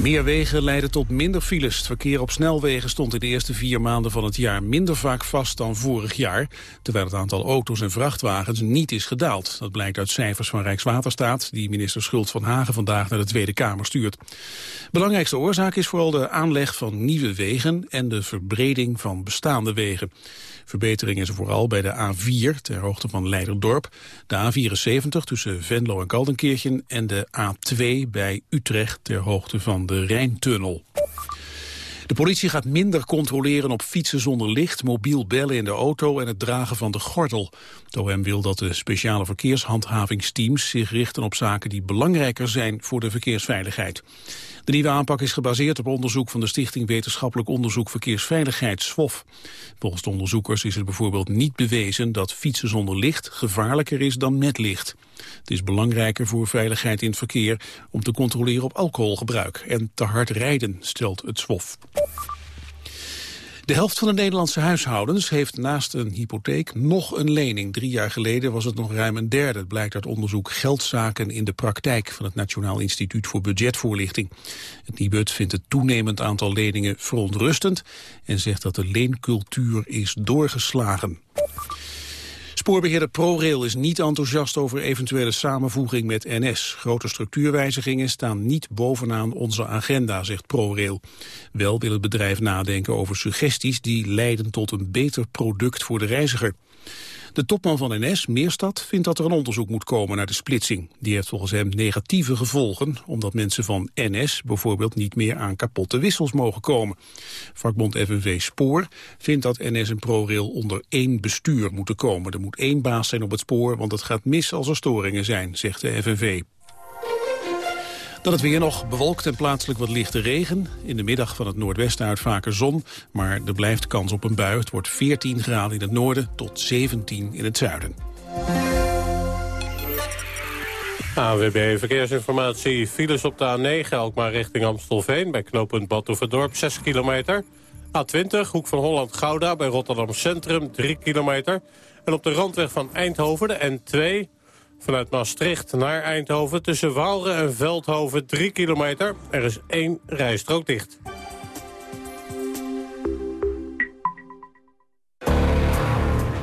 Meer wegen leiden tot minder files. Het verkeer op snelwegen stond in de eerste vier maanden van het jaar minder vaak vast dan vorig jaar, terwijl het aantal auto's en vrachtwagens niet is gedaald. Dat blijkt uit cijfers van Rijkswaterstaat, die minister Schult van Hagen vandaag naar de Tweede Kamer stuurt. Belangrijkste oorzaak is vooral de aanleg van nieuwe wegen en de verbreding van bestaande wegen. Verbetering is er vooral bij de A4 ter hoogte van Leiderdorp, de A74 tussen Venlo en Kaldenkirchen en de A2 bij Utrecht ter hoogte van de Rijntunnel. De politie gaat minder controleren op fietsen zonder licht, mobiel bellen in de auto en het dragen van de gordel. Het OM wil dat de speciale verkeershandhavingsteams zich richten op zaken die belangrijker zijn voor de verkeersveiligheid. De nieuwe aanpak is gebaseerd op onderzoek van de Stichting Wetenschappelijk Onderzoek Verkeersveiligheid, SWOF. Volgens de onderzoekers is het bijvoorbeeld niet bewezen dat fietsen zonder licht gevaarlijker is dan met licht. Het is belangrijker voor veiligheid in het verkeer om te controleren op alcoholgebruik en te hard rijden, stelt het SWOF. De helft van de Nederlandse huishoudens heeft naast een hypotheek nog een lening. Drie jaar geleden was het nog ruim een derde. Het blijkt uit onderzoek Geldzaken in de praktijk van het Nationaal Instituut voor Budgetvoorlichting. Het NIBUD vindt het toenemend aantal leningen verontrustend en zegt dat de leencultuur is doorgeslagen. Spoorbeheerder ProRail is niet enthousiast over eventuele samenvoeging met NS. Grote structuurwijzigingen staan niet bovenaan onze agenda, zegt ProRail. Wel wil het bedrijf nadenken over suggesties die leiden tot een beter product voor de reiziger. De topman van NS, Meerstad, vindt dat er een onderzoek moet komen naar de splitsing. Die heeft volgens hem negatieve gevolgen, omdat mensen van NS bijvoorbeeld niet meer aan kapotte wissels mogen komen. Vakbond FNV Spoor vindt dat NS en ProRail onder één bestuur moeten komen. Er moet één baas zijn op het spoor, want het gaat mis als er storingen zijn, zegt de FNV. Dan het weer nog bewolkt en plaatselijk wat lichte regen. In de middag van het noordwesten uit vaker zon, maar er blijft kans op een bui. Het wordt 14 graden in het noorden tot 17 in het zuiden. AWB Verkeersinformatie. Files op de A9, Alkmaar richting Amstelveen... bij knooppunt Badhoevedorp, 6 kilometer. A20, Hoek van Holland-Gouda bij Rotterdam Centrum, 3 kilometer. En op de randweg van Eindhoven, de N2... Vanuit Maastricht naar Eindhoven tussen Waalre en Veldhoven 3 kilometer. Er is één rijstrook dicht.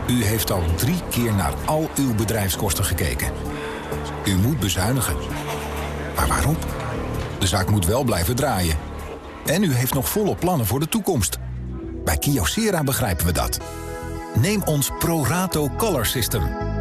U heeft al drie keer naar al uw bedrijfskosten gekeken. U moet bezuinigen. Maar waarom? De zaak moet wel blijven draaien. En u heeft nog volle plannen voor de toekomst. Bij Kyocera begrijpen we dat. Neem ons ProRato Color System.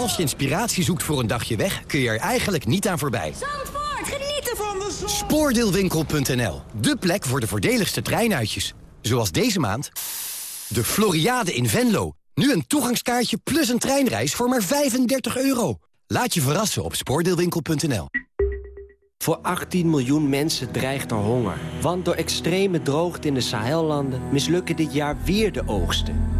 Als je inspiratie zoekt voor een dagje weg, kun je er eigenlijk niet aan voorbij. Zandvoort, genieten van de zon. Spoordeelwinkel.nl, de plek voor de voordeligste treinuitjes. Zoals deze maand de Floriade in Venlo. Nu een toegangskaartje plus een treinreis voor maar 35 euro. Laat je verrassen op spoordeelwinkel.nl. Voor 18 miljoen mensen dreigt er honger. Want door extreme droogte in de Sahellanden mislukken dit jaar weer de oogsten.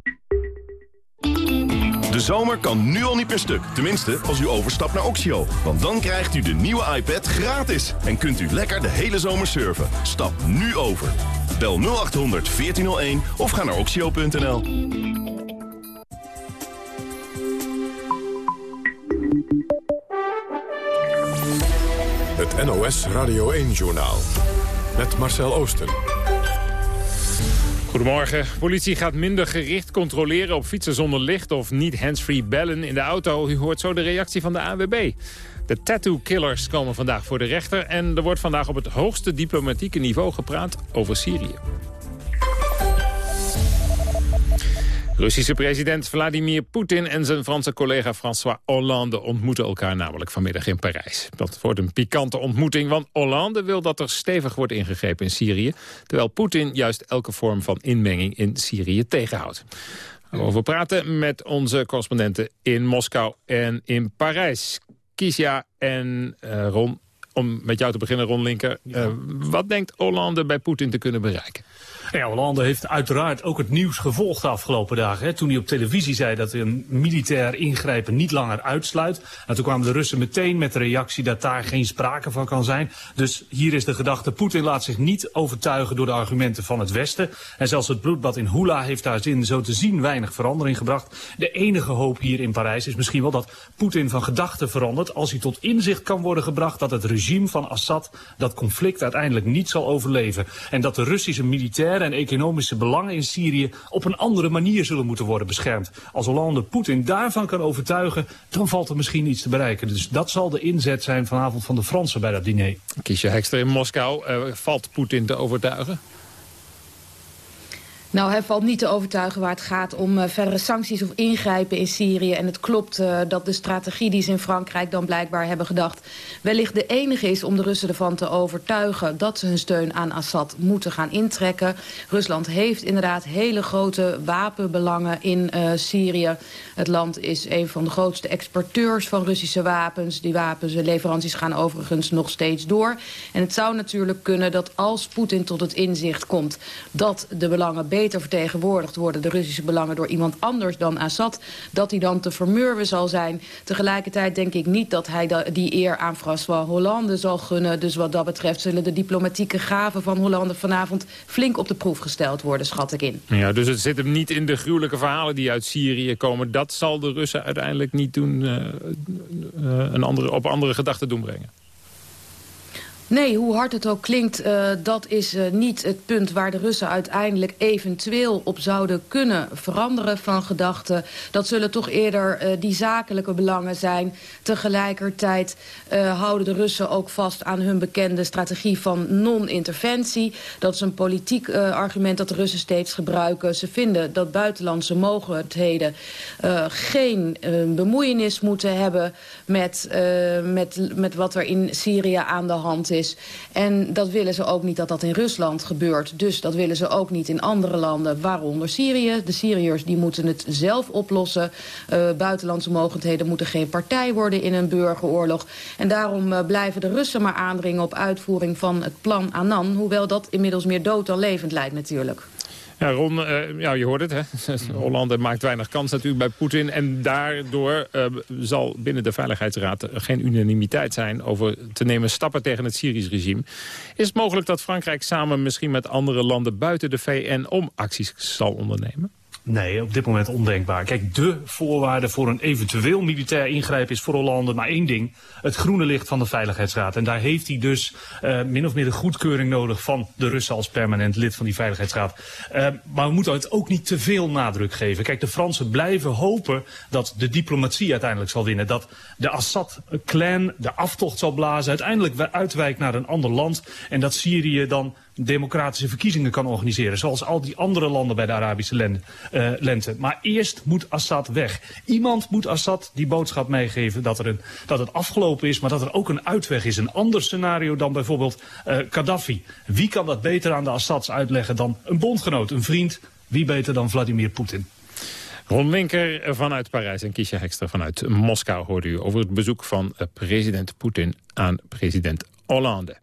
Zomer kan nu al niet per stuk. Tenminste, als u overstapt naar Oxio. Want dan krijgt u de nieuwe iPad gratis. En kunt u lekker de hele zomer surfen. Stap nu over. Bel 0800 1401 of ga naar oxio.nl. Het NOS Radio 1-journaal. Met Marcel Oosten. Goedemorgen. Politie gaat minder gericht controleren op fietsen zonder licht... of niet handsfree bellen in de auto. U hoort zo de reactie van de ANWB. De tattoo killers komen vandaag voor de rechter... en er wordt vandaag op het hoogste diplomatieke niveau gepraat over Syrië. Russische president Vladimir Poetin en zijn Franse collega François Hollande ontmoeten elkaar namelijk vanmiddag in Parijs. Dat wordt een pikante ontmoeting, want Hollande wil dat er stevig wordt ingegrepen in Syrië, terwijl Poetin juist elke vorm van inmenging in Syrië tegenhoudt. We gaan over praten met onze correspondenten in Moskou en in Parijs. Kiesja en uh, Ron, om met jou te beginnen, Ron Linker. Uh, wat denkt Hollande bij Poetin te kunnen bereiken? Ja, Hollande heeft uiteraard ook het nieuws gevolgd de afgelopen dagen. Hè, toen hij op televisie zei dat een militair ingrijpen niet langer uitsluit. En toen kwamen de Russen meteen met de reactie dat daar geen sprake van kan zijn. Dus hier is de gedachte, Poetin laat zich niet overtuigen door de argumenten van het Westen. En zelfs het bloedbad in Hula heeft daar zin zo te zien weinig verandering gebracht. De enige hoop hier in Parijs is misschien wel dat Poetin van gedachten verandert... als hij tot inzicht kan worden gebracht dat het regime van Assad dat conflict uiteindelijk niet zal overleven. En dat de Russische militairen en economische belangen in Syrië op een andere manier zullen moeten worden beschermd. Als Hollande Poetin daarvan kan overtuigen, dan valt er misschien iets te bereiken. Dus dat zal de inzet zijn vanavond van de Fransen bij dat diner. Kiesje Hekster in Moskou. Uh, valt Poetin te overtuigen? Nou, hij valt niet te overtuigen waar het gaat om uh, verdere sancties of ingrijpen in Syrië. En het klopt uh, dat de strategie die ze in Frankrijk dan blijkbaar hebben gedacht... wellicht de enige is om de Russen ervan te overtuigen... dat ze hun steun aan Assad moeten gaan intrekken. Rusland heeft inderdaad hele grote wapenbelangen in uh, Syrië. Het land is een van de grootste exporteurs van Russische wapens. Die wapensleveranties gaan overigens nog steeds door. En het zou natuurlijk kunnen dat als Poetin tot het inzicht komt... dat de belangen beter vertegenwoordigd worden... de Russische belangen door iemand anders dan Assad... dat hij dan te vermurwen zal zijn. Tegelijkertijd denk ik niet dat hij die eer aan François Hollande zal gunnen. Dus wat dat betreft zullen de diplomatieke gaven van Hollande... vanavond flink op de proef gesteld worden, schat ik in. Ja, dus het zit hem niet in de gruwelijke verhalen die uit Syrië komen. Dat zal de Russen uiteindelijk niet doen, uh, uh, een andere, op andere gedachten doen brengen. Nee, hoe hard het ook klinkt, uh, dat is uh, niet het punt waar de Russen uiteindelijk eventueel op zouden kunnen veranderen van gedachten. Dat zullen toch eerder uh, die zakelijke belangen zijn. Tegelijkertijd houden de Russen ook vast aan hun bekende strategie van non-interventie. Dat is een politiek argument dat de Russen steeds gebruiken. Ze vinden dat buitenlandse mogelijkheden geen bemoeienis moeten hebben met, met, met wat er in Syrië aan de hand is En dat willen ze ook niet dat dat in Rusland gebeurt. Dus dat willen ze ook niet in andere landen, waaronder Syrië. De Syriërs die moeten het zelf oplossen. Uh, buitenlandse mogelijkheden moeten geen partij worden in een burgeroorlog. En daarom uh, blijven de Russen maar aandringen op uitvoering van het plan Annan. Hoewel dat inmiddels meer dood dan levend lijkt natuurlijk. Ja, Ron, uh, ja, je hoort het. Hè? Hollande maakt weinig kans natuurlijk bij Poetin. En daardoor uh, zal binnen de Veiligheidsraad geen unanimiteit zijn... over te nemen stappen tegen het Syrisch regime. Is het mogelijk dat Frankrijk samen misschien met andere landen buiten de VN... om acties zal ondernemen? Nee, op dit moment ondenkbaar. Kijk, de voorwaarde voor een eventueel militair ingrijpen is voor Hollande maar één ding. Het groene licht van de Veiligheidsraad. En daar heeft hij dus uh, min of meer de goedkeuring nodig van de Russen als permanent lid van die Veiligheidsraad. Uh, maar we moeten ook niet te veel nadruk geven. Kijk, de Fransen blijven hopen dat de diplomatie uiteindelijk zal winnen. Dat de Assad-clan de aftocht zal blazen, uiteindelijk uitwijkt naar een ander land. En dat Syrië dan democratische verkiezingen kan organiseren. Zoals al die andere landen bij de Arabische lente. Uh, lente. Maar eerst moet Assad weg. Iemand moet Assad die boodschap meegeven dat, er een, dat het afgelopen is... maar dat er ook een uitweg is. Een ander scenario dan bijvoorbeeld uh, Gaddafi. Wie kan dat beter aan de Assads uitleggen dan een bondgenoot, een vriend? Wie beter dan Vladimir Poetin? Ron Winker vanuit Parijs en Kiesja Hekster vanuit Moskou... hoorde u over het bezoek van president Poetin aan president Hollande.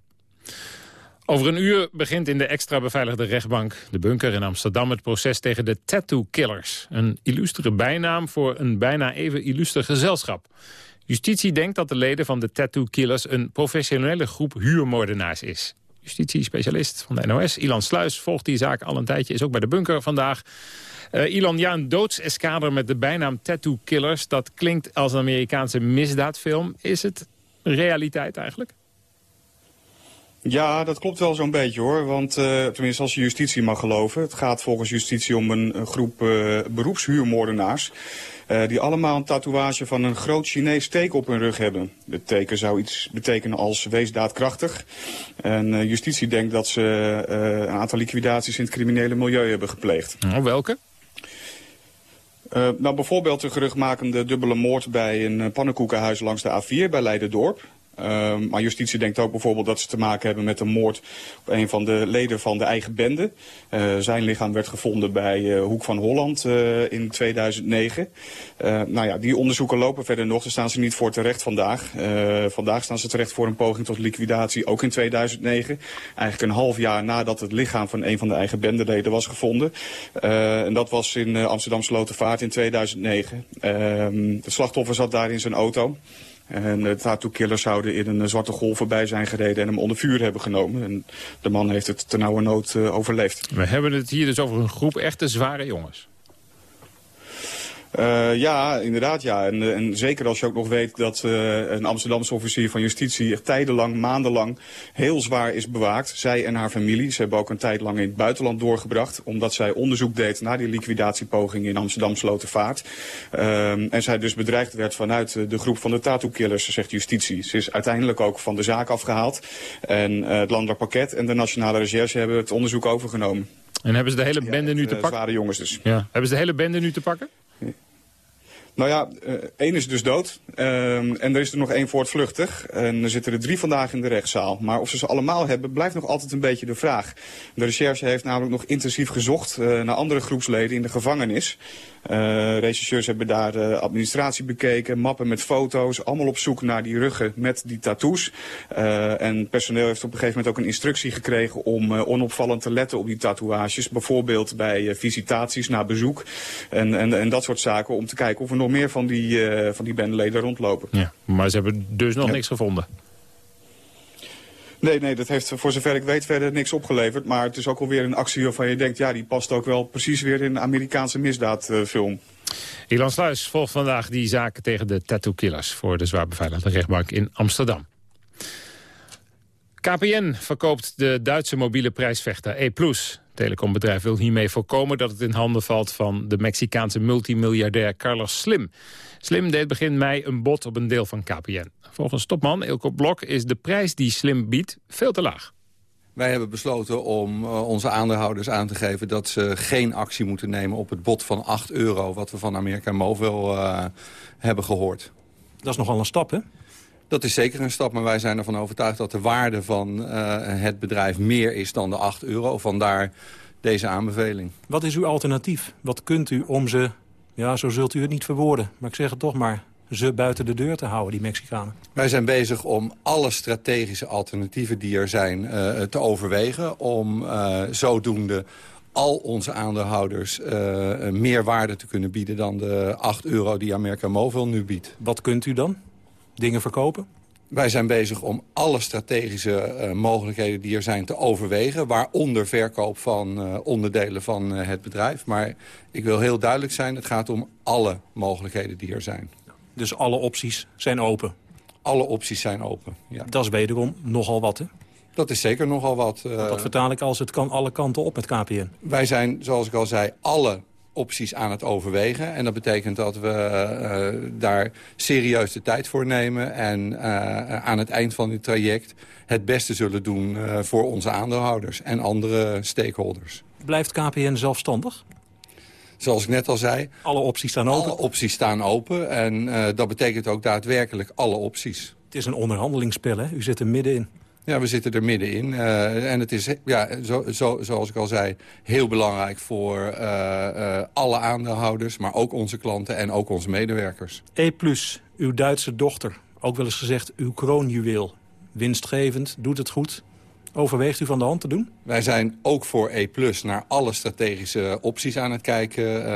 Over een uur begint in de extra beveiligde rechtbank De Bunker in Amsterdam het proces tegen de Tattoo Killers. Een illustere bijnaam voor een bijna even illuster gezelschap. Justitie denkt dat de leden van de Tattoo Killers een professionele groep huurmoordenaars is. Justitie-specialist van de NOS, Ilan Sluis, volgt die zaak al een tijdje, is ook bij De Bunker vandaag. Uh, Ilan, ja, een doodseskader met de bijnaam Tattoo Killers, dat klinkt als een Amerikaanse misdaadfilm. Is het realiteit eigenlijk? Ja, dat klopt wel zo'n beetje hoor. Want uh, tenminste als je justitie mag geloven. Het gaat volgens justitie om een, een groep uh, beroepshuurmoordenaars. Uh, die allemaal een tatoeage van een groot Chinees teken op hun rug hebben. Het teken zou iets betekenen als wees daadkrachtig. En justitie denkt dat ze een aantal liquidaties in het criminele milieu hebben gepleegd. Oh, welke? Uh, nou, bijvoorbeeld de geruchtmakende dubbele moord bij een pannenkoekenhuis langs de A4 bij Leiderdorp. Uh, maar justitie denkt ook bijvoorbeeld dat ze te maken hebben met een moord op een van de leden van de eigen bende. Uh, zijn lichaam werd gevonden bij uh, Hoek van Holland uh, in 2009. nou ja, die onderzoeken lopen verder nog. Daar staan ze niet voor terecht vandaag. vandaag staan ze terecht voor een poging tot liquidatie, ook in 2009. Eigenlijk een half jaar nadat het lichaam van een van de eigen bendeleden was gevonden. en dat was in Amsterdam Slotervaart in 2009. Ehm, het slachtoffer zat daar in zijn auto. En de tattoo-killers zouden in een zwarte golf voorbij zijn gereden en hem onder vuur hebben genomen. En de man heeft het ternauwernood uh, overleefd. We hebben het hier dus over een groep echte zware jongens. Uh, ja, inderdaad ja. En, uh, en, zeker als je ook nog weet dat uh, een Amsterdamse officier van justitie echt tijdenlang, maandenlang heel zwaar is bewaakt. Zij en haar familie. Ze hebben ook een tijd lang in het buitenland doorgebracht. Omdat zij onderzoek deed naar die liquidatiepoging in Amsterdam Slotervaart. en zij dus bedreigd werd vanuit de groep van de tattoo-killers, zegt justitie. Ze is uiteindelijk ook van de zaak afgehaald. En het landelijk pakket en de nationale recherche hebben het onderzoek overgenomen. En hebben ze de hele bende ja, nu te pakken? Zware jongens dus. Ja. Hebben ze de hele bende nu te pakken? Nou ja, uh, één is dus dood. Uh, en er is er nog één voortvluchtig. En er zitten er drie vandaag in de rechtszaal. Maar of ze ze allemaal hebben, blijft nog altijd een beetje de vraag. De recherche heeft namelijk nog intensief gezocht uh, naar andere groepsleden in de gevangenis. Uh, rechercheurs hebben daar administratie bekeken, mappen met foto's, allemaal op zoek naar die ruggen met die tattoos. En personeel heeft op een gegeven moment ook een instructie gekregen om onopvallend te letten op die tatoeages. Bijvoorbeeld bij visitaties, na bezoek en, en, en dat soort zaken om te kijken of er nog meer van die, van die bendeleden rondlopen. Ja, maar ze hebben dus nog ja. niks gevonden. Nee, nee, dat heeft voor zover ik weet verder niks opgeleverd. Maar het is ook alweer een actie waarvan je denkt... ja, die past ook wel precies weer in een Amerikaanse misdaadfilm. Uh, Ilan Sluis volgt vandaag die zaken tegen de tattoo killers... voor de zwaar beveiligde rechtbank in Amsterdam. KPN verkoopt de Duitse mobiele prijsvechter E+. Het telecombedrijf wil hiermee voorkomen dat het in handen valt van de Mexicaanse multimiljardair Carlos Slim. Slim deed begin mei een bod op een deel van KPN. Volgens topman Ilko Blok is de prijs die Slim biedt veel te laag. Wij hebben besloten om uh, onze aandeelhouders aan te geven... dat ze geen actie moeten nemen op het bod van 8 euro... wat we van Amerika Mobile uh, hebben gehoord. Dat is nogal een stap, hè? Dat is zeker een stap, maar wij zijn ervan overtuigd... dat de waarde van uh, het bedrijf meer is dan de 8 euro. Vandaar deze aanbeveling. Wat is uw alternatief? Wat kunt u om ze... Ja, zo zult u het niet verwoorden, maar ik zeg het toch maar ze buiten de deur te houden, die Mexicanen? Wij zijn bezig om alle strategische alternatieven die er zijn uh, te overwegen... om uh, zodoende al onze aandeelhouders uh, meer waarde te kunnen bieden... dan de 8 euro die America Mobile nu biedt. Wat kunt u dan? Dingen verkopen? Wij zijn bezig om alle strategische uh, mogelijkheden die er zijn te overwegen. Waaronder verkoop van uh, onderdelen van uh, het bedrijf. Maar ik wil heel duidelijk zijn, het gaat om alle mogelijkheden die er zijn. Dus alle opties zijn open? Alle opties zijn open, ja. Dat is wederom nogal wat, hè? Dat is zeker nogal wat. Dat vertaal ik als het kan alle kanten op met KPN. Wij zijn, zoals ik al zei, alle opties aan het overwegen. En dat betekent dat we uh, daar serieus de tijd voor nemen... en uh, aan het eind van dit traject het beste zullen doen uh, voor onze aandeelhouders... en andere stakeholders. Blijft KPN zelfstandig? Zoals ik net al zei... Alle opties staan open? Alle opties staan open en dat betekent ook daadwerkelijk alle opties. Het is een onderhandelingsspel, hè? U zit er middenin. Ja, we zitten er middenin. Uh, en het is, ja, zo, zo, zoals ik al zei, heel belangrijk voor uh, uh, alle aandeelhouders... maar ook onze klanten en ook onze medewerkers. E+, uw Duitse dochter, ook wel eens gezegd uw kroonjuweel. Winstgevend, doet het goed. Overweegt u van de hand te doen? Wij zijn ook voor E+, naar alle strategische opties aan het kijken.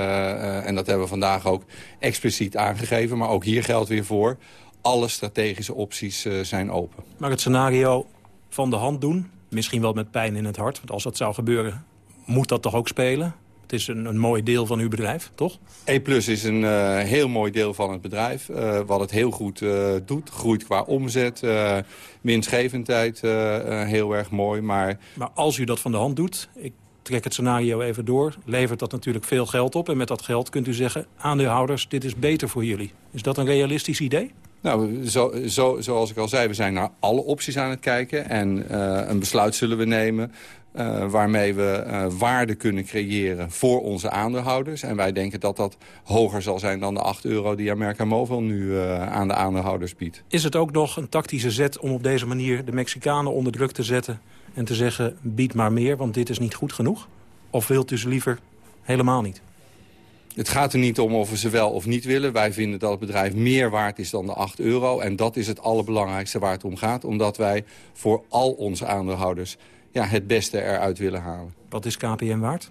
En dat hebben we vandaag ook expliciet aangegeven. Maar ook hier geldt weer voor. Alle strategische opties uh, zijn open. Maar het scenario van de hand doen, misschien wel met pijn in het hart... want als dat zou gebeuren, moet dat toch ook spelen? Het is een, een mooi deel van uw bedrijf, toch? E-Plus is een uh, heel mooi deel van het bedrijf. Uh, wat het heel goed uh, doet. Groeit qua omzet. winstgevendheid heel erg mooi. Maar... maar als u dat van de hand doet... Ik trek het scenario even door, levert dat natuurlijk veel geld op. En met dat geld kunt u zeggen, aandeelhouders, dit is beter voor jullie. Is dat een realistisch idee? Nou, zo, zo, zoals ik al zei, we zijn naar alle opties aan het kijken. En uh, een besluit zullen we nemen uh, waarmee we uh, waarde kunnen creëren voor onze aandeelhouders. En wij denken dat dat hoger zal zijn dan de 8 euro die America Mobile nu aan de aandeelhouders biedt. Is het ook nog een tactische zet om op deze manier de Mexicanen onder druk te zetten... en te zeggen, bied maar meer, want dit is niet goed genoeg? Of wilt u ze liever helemaal niet? Het gaat er niet om of we ze wel of niet willen. Wij vinden dat het bedrijf meer waard is dan de 8 euro. En dat is het allerbelangrijkste waar het om gaat. Omdat wij voor al onze aandeelhouders ja, het beste eruit willen halen. Wat is KPN waard?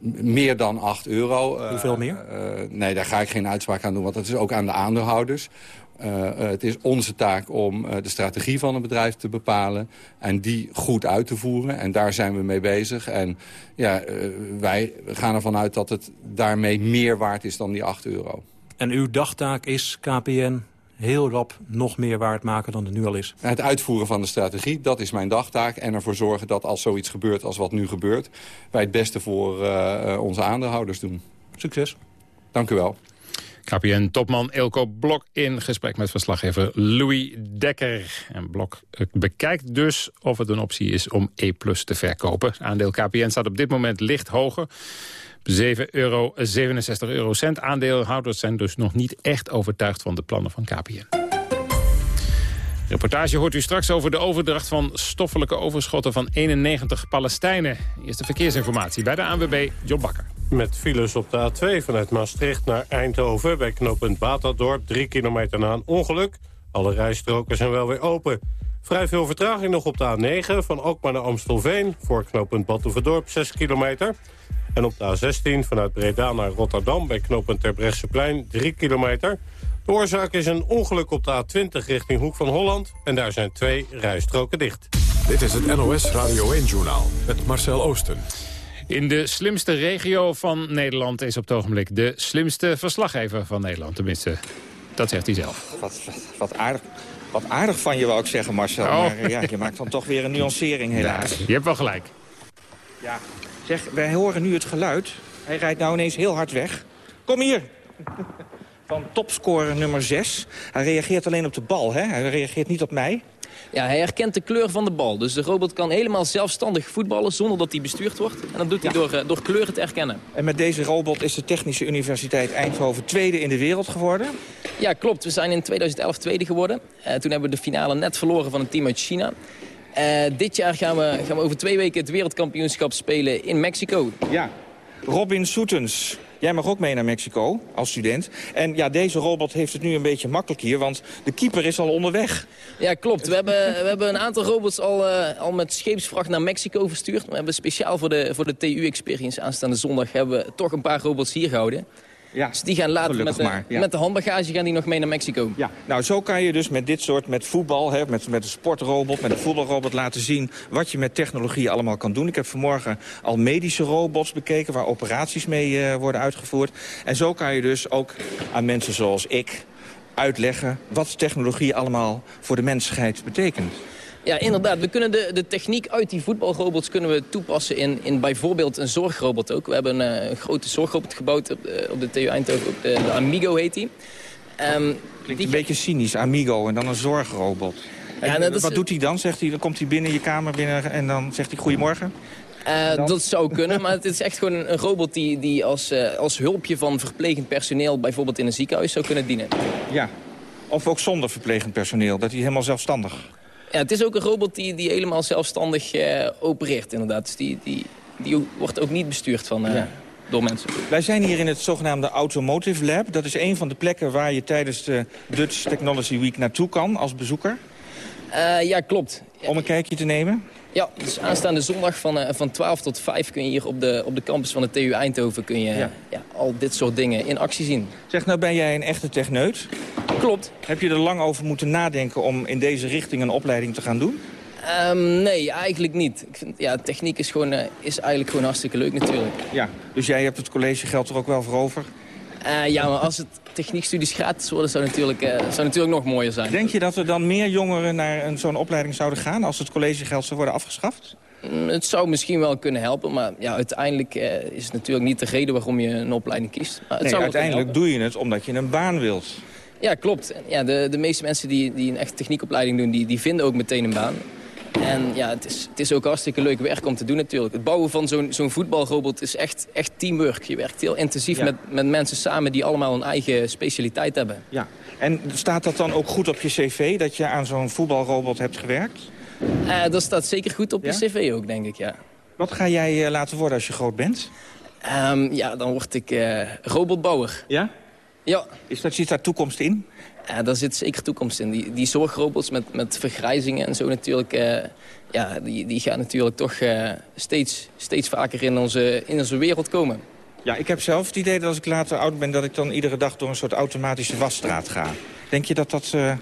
meer dan 8 euro. Hoeveel meer? Uh, uh, nee, daar ga ik geen uitspraak aan doen, want dat is ook aan de aandeelhouders. Uh, het is onze taak om de strategie van het bedrijf te bepalen... en die goed uit te voeren. En daar zijn we mee bezig. En ja, wij gaan ervan uit dat het daarmee meer waard is dan die 8 euro. En uw dagtaak is KPN heel rap nog meer waard maken dan het nu al is. Het uitvoeren van de strategie, dat is mijn dagtaak. En ervoor zorgen dat als zoiets gebeurt als wat nu gebeurt... wij het beste voor uh, onze aandeelhouders doen. Succes. Dank u wel. KPN-topman Elko Blok in gesprek met verslaggever Louis Dekker. En Blok bekijkt dus of het een optie is om E Plus te verkopen. Aandeel KPN staat op dit moment licht hoger. 7 euro, 67 eurocent. Aandeelhouders zijn dus nog niet echt overtuigd van de plannen van KPN. Reportage hoort u straks over de overdracht van stoffelijke overschotten van 91 Palestijnen. Eerste verkeersinformatie bij de ANWB, John Bakker. Met files op de A2 vanuit Maastricht naar Eindhoven... bij knooppunt Batadorp, drie kilometer na een ongeluk. Alle rijstroken zijn wel weer open. Vrij veel vertraging nog op de A9 van Alkmaar naar Amstelveen... voor knooppunt Badhoevedorp, 6 kilometer. En op de A16 vanuit Breda naar Rotterdam bij knooppunt Terbrechtseplein 3 kilometer. De oorzaak is een ongeluk op de A20 richting Hoek van Holland. En daar zijn twee rijstroken dicht. Dit is het NOS Radio 1-journaal met Marcel Oosten. In de slimste regio van Nederland is op het ogenblik de slimste verslaggever van Nederland. Tenminste, dat zegt hij zelf. Wat, wat, wat aardig. Wat aardig van je, wou ik zeggen, Marcel. Oh. Maar ja, je maakt dan toch weer een nuancering, helaas. Ja, je hebt wel gelijk. Ja, zeg, wij horen nu het geluid. Hij rijdt nou ineens heel hard weg. Kom hier! Van topscorer nummer 6. Hij reageert alleen op de bal, hè? Hij reageert niet op mij. Ja, hij herkent de kleur van de bal. Dus de robot kan helemaal zelfstandig voetballen zonder dat hij bestuurd wordt. En dat doet hij door, door kleuren te herkennen. En met deze robot is de Technische Universiteit Eindhoven tweede in de wereld geworden? Ja, klopt. We zijn in 2011 tweede geworden. Uh, toen hebben we de finale net verloren van een team uit China. Uh, dit jaar gaan we, gaan we over twee weken het wereldkampioenschap spelen in Mexico. Ja, Robin Soetens. Jij mag ook mee naar Mexico als student. En ja, deze robot heeft het nu een beetje makkelijk hier, want de keeper is al onderweg. Ja, klopt. We hebben, we hebben een aantal robots al, uh, al met scheepsvracht naar Mexico verstuurd. We hebben speciaal voor de, voor de TU-experience aanstaande zondag hebben we toch een paar robots hier gehouden. Ja, dus die gaan later met de, maar, ja. met de handbagage gaan die nog mee naar Mexico. Ja, nou zo kan je dus met dit soort, met voetbal, hè, met, met een sportrobot, met een voetbalrobot laten zien wat je met technologie allemaal kan doen. Ik heb vanmorgen al medische robots bekeken waar operaties mee uh, worden uitgevoerd. En zo kan je dus ook aan mensen zoals ik uitleggen wat technologie allemaal voor de mensheid betekent. Ja, inderdaad. We kunnen de, de techniek uit die voetbalrobots kunnen we toepassen in, in bijvoorbeeld een zorgrobot ook. We hebben een, een grote zorgrobot gebouwd op de, op de TU Eindhoven. Op de, de Amigo heet die. Um, Klinkt een beetje cynisch, Amigo en dan een zorgrobot. En, ja, wat is, doet hij dan? Zegt hij, dan komt hij binnen je kamer binnen en dan zegt hij goedemorgen? Uh, dat zou kunnen, maar het is echt gewoon een robot die, die als, uh, als hulpje van verplegend personeel... bijvoorbeeld in een ziekenhuis zou kunnen dienen. Ja, of ook zonder verplegend personeel, dat hij helemaal zelfstandig... Ja, het is ook een robot die, die helemaal zelfstandig uh, opereert, inderdaad. Dus die, die, die wordt ook niet bestuurd van, uh, ja. door mensen. Wij zijn hier in het zogenaamde Automotive Lab. Dat is een van de plekken waar je tijdens de Dutch Technology Week naartoe kan als bezoeker. Uh, ja, klopt. Om een kijkje te nemen? Ja, dus aanstaande zondag van, uh, van 12 tot 5 kun je hier op de, op de campus van de TU Eindhoven kun je, ja. Ja, al dit soort dingen in actie zien. Zeg, nou ben jij een echte techneut? Klopt. Heb je er lang over moeten nadenken om in deze richting een opleiding te gaan doen? Ehm, nee, eigenlijk niet. Ik vind, ja, techniek is, gewoon, eh, is eigenlijk gewoon hartstikke leuk natuurlijk. Ja, dus jij hebt het collegegeld er ook wel voor over? Eh, ja, maar als het techniekstudies gratis worden, zou natuurlijk, uh, zou natuurlijk nog mooier zijn. Denk je dat er dan meer jongeren naar zo'n opleiding zouden gaan... als het collegegeld zou worden afgeschaft? Mm, het zou misschien wel kunnen helpen, maar ja, uiteindelijk is het natuurlijk niet de reden waarom je een opleiding kiest. Maar het nee, zou uiteindelijk doe je het omdat je een baan wilt. Ja, klopt. Ja, de, de meeste mensen die, die een echte techniekopleiding doen, die, die vinden ook meteen een baan. En ja, het is, het is ook hartstikke leuk werk om te doen natuurlijk. Het bouwen van zo'n zo'n voetbalrobot is echt, echt teamwork. Je werkt heel intensief met, met mensen samen die allemaal een eigen specialiteit hebben. Ja. En staat dat dan ook goed op je cv, dat je aan zo'n voetbalrobot hebt gewerkt? Uh, dat staat zeker goed op je cv ook, denk ik, ja. Wat ga jij uh, laten worden als je groot bent? Um, ja, dan word ik uh, robotbouwer. Ja? Ja. Is dat, zit daar toekomst in? Ja, daar zit zeker toekomst in. Die, die zorgrobots met, met vergrijzingen en zo natuurlijk... Uh, ja, die, die gaan natuurlijk toch uh, steeds, steeds vaker in onze, in onze wereld komen. Ja, ik heb zelf het idee dat als ik later oud ben... dat ik dan iedere dag door een soort automatische wasstraat ga. Denk je dat dat... Uh...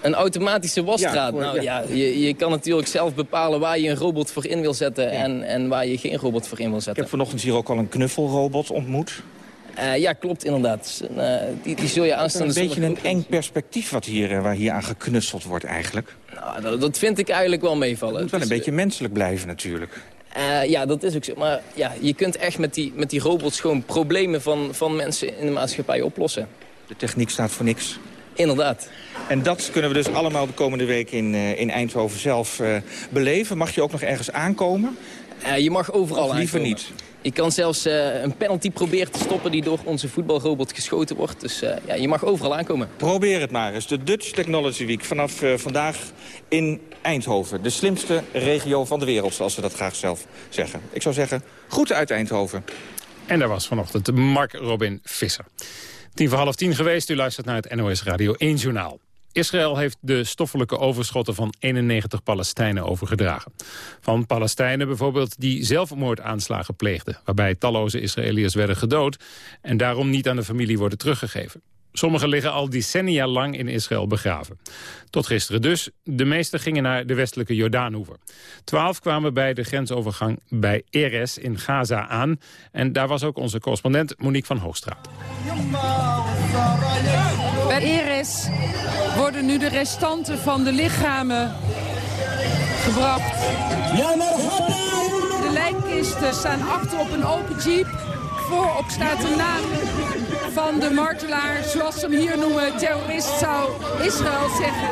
Een automatische wasstraat? Ja, nou ja, je, je kan natuurlijk zelf bepalen waar je een robot voor in wil zetten... Ja. En, en waar je geen robot voor in wil zetten. Ik heb vanochtend hier ook al een knuffelrobot ontmoet. Uh, ja, klopt inderdaad. Uh, die, die zul je aanstaande Een beetje een eng perspectief wat hier, uh, waar hier aan geknutseld wordt eigenlijk. Nou, dat, dat, vind ik eigenlijk wel meevallen. Het moet wel een beetje menselijk blijven natuurlijk. ja, dat is ook zo. Maar ja, je kunt echt met die, met die robots gewoon problemen van, van mensen in de maatschappij oplossen. De techniek staat voor niks. Inderdaad. En dat kunnen we dus allemaal de komende week in, in Eindhoven zelf beleven. Mag je ook nog ergens aankomen? je mag overal of liever aankomen. niet? Je kan zelfs uh, een penalty proberen te stoppen die door onze voetbalrobot geschoten wordt. Dus uh, ja, je mag overal aankomen. Probeer het maar eens. De Dutch Technology Week vanaf uh, vandaag in Eindhoven. De slimste regio van de wereld, zoals ze dat graag zelf zeggen. Ik zou zeggen, groeten uit Eindhoven. En daar was vanochtend Mark Robin Visser. Tien voor half tien geweest. U luistert naar het NOS Radio 1 Journaal. Israël heeft de stoffelijke overschotten van 91 Palestijnen overgedragen. Van Palestijnen bijvoorbeeld die zelfmoordaanslagen pleegden... waarbij talloze Israëliërs werden gedood... en daarom niet aan de familie worden teruggegeven. Sommigen liggen al decennia lang in Israël begraven. Tot gisteren dus. De meeste gingen naar de westelijke Jordaanhoever. Twaalf kwamen bij de grensovergang bij Eres in Gaza aan. En daar was ook onze correspondent Monique van Hoogstraat. Bij Eres worden nu de restanten van de lichamen gebracht. De lijkkisten staan achter op een open jeep. Voorop staat de naam van de martelaar, zoals ze hem hier noemen, terrorist zou Israël zeggen.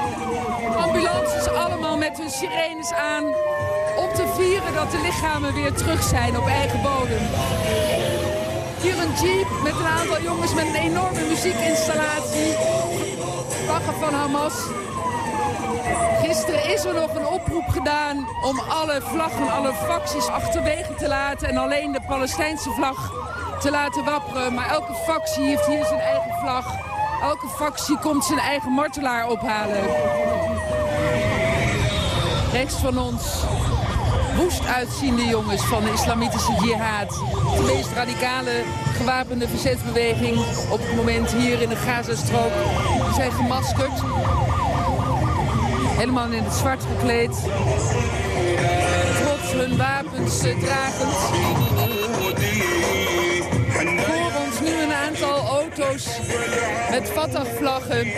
Ambulances allemaal met hun sirenes aan om te vieren dat de lichamen weer terug zijn op eigen bodem. Hier een jeep met een aantal jongens met een enorme muziekinstallatie. Vlaggen van Hamas. Gisteren is er nog een oproep gedaan om alle vlaggen, alle facties achterwege te laten... en alleen de Palestijnse vlag te laten wapperen. Maar elke factie heeft hier zijn eigen vlag. Elke factie komt zijn eigen martelaar ophalen. Rechts van ons woest uitziende jongens van de islamitische jihad. De meest radicale gewapende verzetsbeweging op het moment hier in de Gazastrook. Die zijn gemaskerd. Helemaal in het zwart gekleed. Trots hun wapens dragend. Voor ons nu een aantal auto's met Fatah-vlaggen.